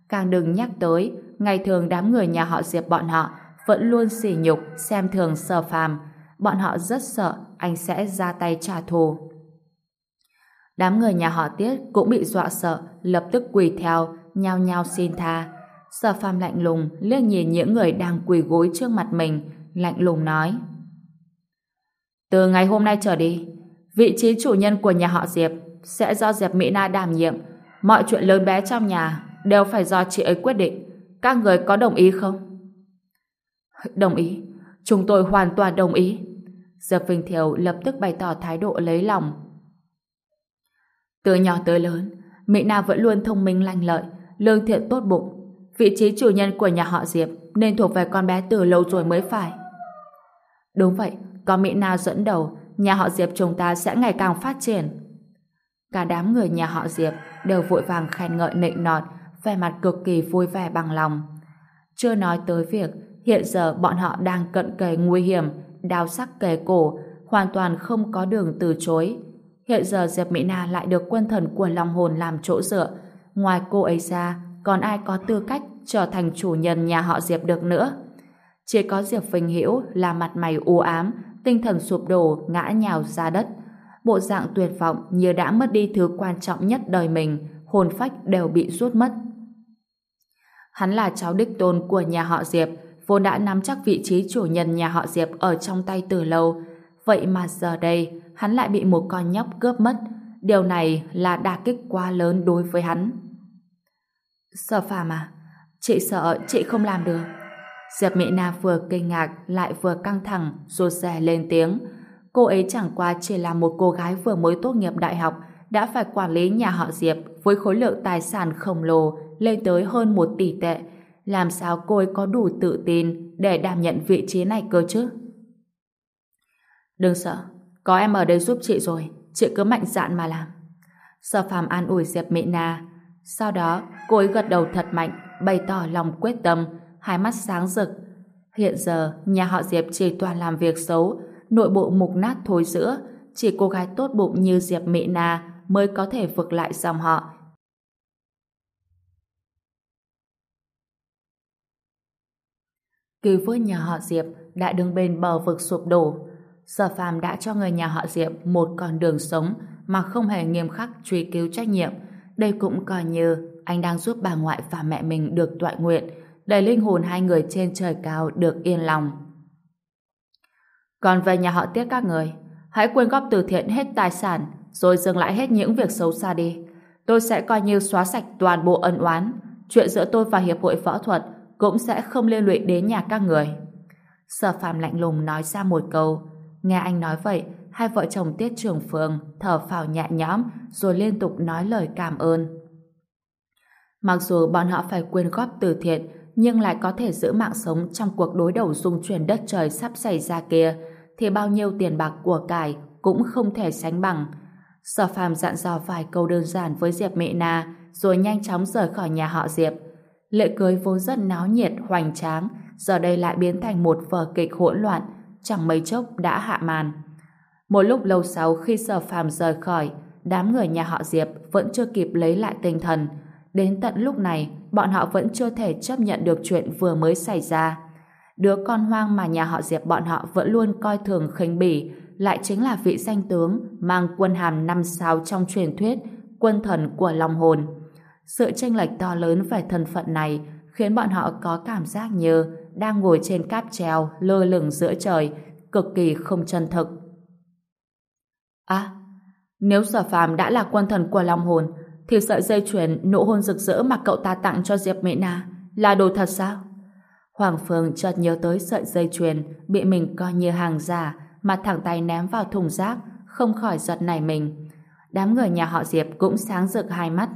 Càng đừng nhắc tới, ngày thường đám người nhà họ Diệp bọn họ vẫn luôn sỉ nhục, xem thường sơ phàm. Bọn họ rất sợ anh sẽ ra tay trả thù. Đám người nhà họ Tiết cũng bị dọa sợ, lập tức quỳ theo, nhao nhao xin tha. Sở phàm lạnh lùng liếc nhìn những người đang quỳ gối trước mặt mình, lạnh lùng nói. Từ ngày hôm nay trở đi, vị trí chủ nhân của nhà họ Diệp sẽ do Diệp Mỹ Na đảm nhiệm. Mọi chuyện lớn bé trong nhà đều phải do chị ấy quyết định. Các người có đồng ý không? Đồng ý. Chúng tôi hoàn toàn đồng ý. Diệp Vinh Thiều lập tức bày tỏ thái độ lấy lòng. Từ nhỏ tới lớn, Mỹ Na vẫn luôn thông minh lanh lợi, lương thiện tốt bụng. Vị trí chủ nhân của nhà họ Diệp nên thuộc về con bé từ lâu rồi mới phải. Đúng vậy, có Mỹ Na dẫn đầu, nhà họ Diệp chúng ta sẽ ngày càng phát triển. Cả đám người nhà họ Diệp đều vội vàng khen ngợi nịnh nọt, vẻ mặt cực kỳ vui vẻ bằng lòng. Chưa nói tới việc hiện giờ bọn họ đang cận kề nguy hiểm, đào sắc kề cổ, hoàn toàn không có đường từ chối. Hiện giờ Diệp Mỹ Na lại được quân thần của Long Hồn làm chỗ dựa. Ngoài cô ấy ra, còn ai có tư cách trở thành chủ nhân nhà họ Diệp được nữa. Chỉ có Diệp Vinh Hiểu là mặt mày u ám, tinh thần sụp đổ, ngã nhào ra đất. Bộ dạng tuyệt vọng như đã mất đi thứ quan trọng nhất đời mình, hồn phách đều bị rút mất. Hắn là cháu đích tôn của nhà họ Diệp, vốn đã nắm chắc vị trí chủ nhân nhà họ Diệp ở trong tay từ lâu. Vậy mà giờ đây, hắn lại bị một con nhóc cướp mất. điều này là đả kích quá lớn đối với hắn. Sở phàm à, chị sợ chị không làm được. Diệp Mỹ Na vừa kinh ngạc lại vừa căng thẳng rụt rè lên tiếng. Cô ấy chẳng qua chỉ là một cô gái vừa mới tốt nghiệp đại học đã phải quản lý nhà họ Diệp với khối lượng tài sản khổng lồ lên tới hơn một tỷ tệ. Làm sao cô ấy có đủ tự tin để đảm nhận vị trí này cơ chứ? Đừng sợ, có em ở đây giúp chị rồi, chị cứ mạnh dạn mà làm. Sở phàm an ủi Diệp Mỹ Na. Sau đó, cô ấy gật đầu thật mạnh, bày tỏ lòng quyết tâm, hai mắt sáng rực. Hiện giờ, nhà họ Diệp chỉ toàn làm việc xấu, nội bộ mục nát thối giữa, chỉ cô gái tốt bụng như Diệp Mỹ Na mới có thể vực lại dòng họ. Cứu vớt nhà họ Diệp đã đứng bên bờ vực sụp đổ. Sở phàm đã cho người nhà họ Diệp một con đường sống mà không hề nghiêm khắc truy cứu trách nhiệm. Đây cũng coi như anh đang giúp bà ngoại và mẹ mình được tọa nguyện, để linh hồn hai người trên trời cao được yên lòng. Còn về nhà họ Tiết các người, hãy quyên góp từ thiện hết tài sản, rồi dừng lại hết những việc xấu xa đi. Tôi sẽ coi như xóa sạch toàn bộ ân oán. Chuyện giữa tôi và Hiệp hội Võ thuật cũng sẽ không liên lụy đến nhà các người. Sở phàm lạnh lùng nói ra một câu. Nghe anh nói vậy, hai vợ chồng Tiết Trường Phương thở phào nhẹ nhõm rồi liên tục nói lời cảm ơn. Mặc dù bọn họ phải quyên góp từ thiện nhưng lại có thể giữ mạng sống trong cuộc đối đầu dung chuyển đất trời sắp xảy ra kia thì bao nhiêu tiền bạc của cải cũng không thể sánh bằng. Sở phàm dặn dò vài câu đơn giản với Diệp Mệ Na rồi nhanh chóng rời khỏi nhà họ Diệp. Lễ cưới vốn rất náo nhiệt, hoành tráng giờ đây lại biến thành một vở kịch hỗn loạn chẳng mấy chốc đã hạ màn. Một lúc lâu sau khi sở phàm rời khỏi đám người nhà họ Diệp vẫn chưa kịp lấy lại tinh thần Đến tận lúc này, bọn họ vẫn chưa thể chấp nhận được chuyện vừa mới xảy ra. Đứa con hoang mà nhà họ Diệp bọn họ vẫn luôn coi thường khinh bỉ, lại chính là vị danh tướng mang quân hàm năm sao trong truyền thuyết, quân thần của long hồn. Sự tranh lệch to lớn về thân phận này khiến bọn họ có cảm giác như đang ngồi trên cáp treo lơ lửng giữa trời, cực kỳ không chân thực. À, nếu sở phàm đã là quân thần của long hồn, thì sợi dây chuyền nụ hôn rực rỡ mà cậu ta tặng cho Diệp Mỹ Na là đồ thật sao? Hoàng Phương chợt nhớ tới sợi dây chuyền bị mình coi như hàng giả mà thẳng tay ném vào thùng rác không khỏi giật nảy mình. Đám người nhà họ Diệp cũng sáng rực hai mắt.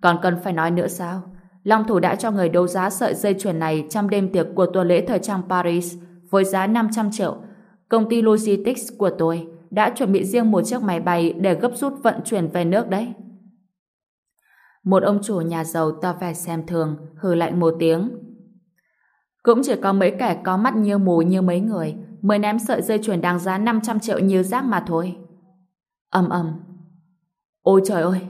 Còn cần phải nói nữa sao? Long Thủ đã cho người đấu giá sợi dây chuyền này trong đêm tiệc của tuần lễ thời trang Paris với giá 500 triệu. Công ty Logistics của tôi đã chuẩn bị riêng một chiếc máy bay để gấp rút vận chuyển về nước đấy. Một ông chủ nhà giàu to vẻ xem thường, hừ lạnh một tiếng. Cũng chỉ có mấy kẻ có mắt như mù như mấy người mới ném sợi dây chuyền đáng giá 500 triệu như rác mà thôi. Âm ầm. Ôi trời ơi!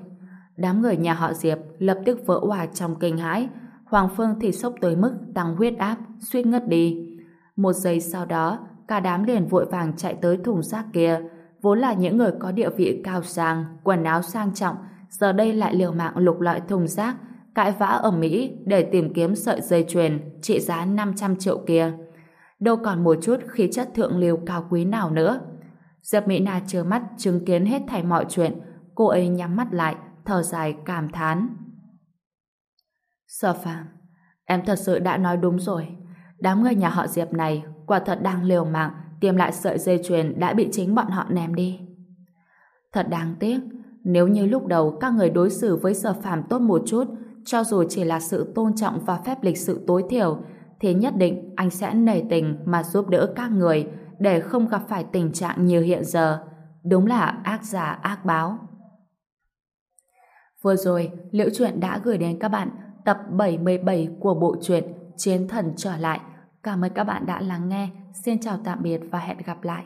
Đám người nhà họ Diệp lập tức vỡ hòa trong kinh hãi. Hoàng Phương thì sốc tới mức tăng huyết áp, suýt ngất đi. Một giây sau đó, cả đám liền vội vàng chạy tới thùng rác kia. Vốn là những người có địa vị cao sang, quần áo sang trọng, giờ đây lại liều mạng lục lọi thùng rác, cãi vã ở Mỹ để tìm kiếm sợi dây chuyền trị giá 500 triệu kia. Đâu còn một chút khí chất thượng lưu cao quý nào nữa. Diệp Mỹ Na trơ mắt chứng kiến hết thảy mọi chuyện, cô ấy nhắm mắt lại, thở dài cảm thán. Sở phàm, em thật sự đã nói đúng rồi. Đám người nhà họ Diệp này quả thật đang liều mạng tìm lại sợi dây chuyền đã bị chính bọn họ ném đi. Thật đáng tiếc, nếu như lúc đầu các người đối xử với sở phàm tốt một chút, cho dù chỉ là sự tôn trọng và phép lịch sự tối thiểu, thì nhất định anh sẽ nể tình mà giúp đỡ các người để không gặp phải tình trạng như hiện giờ. Đúng là ác giả ác báo. Vừa rồi, Liễu Chuyện đã gửi đến các bạn tập 77 của bộ truyện Chiến Thần Trở Lại Cảm ơn các bạn đã lắng nghe. Xin chào tạm biệt và hẹn gặp lại.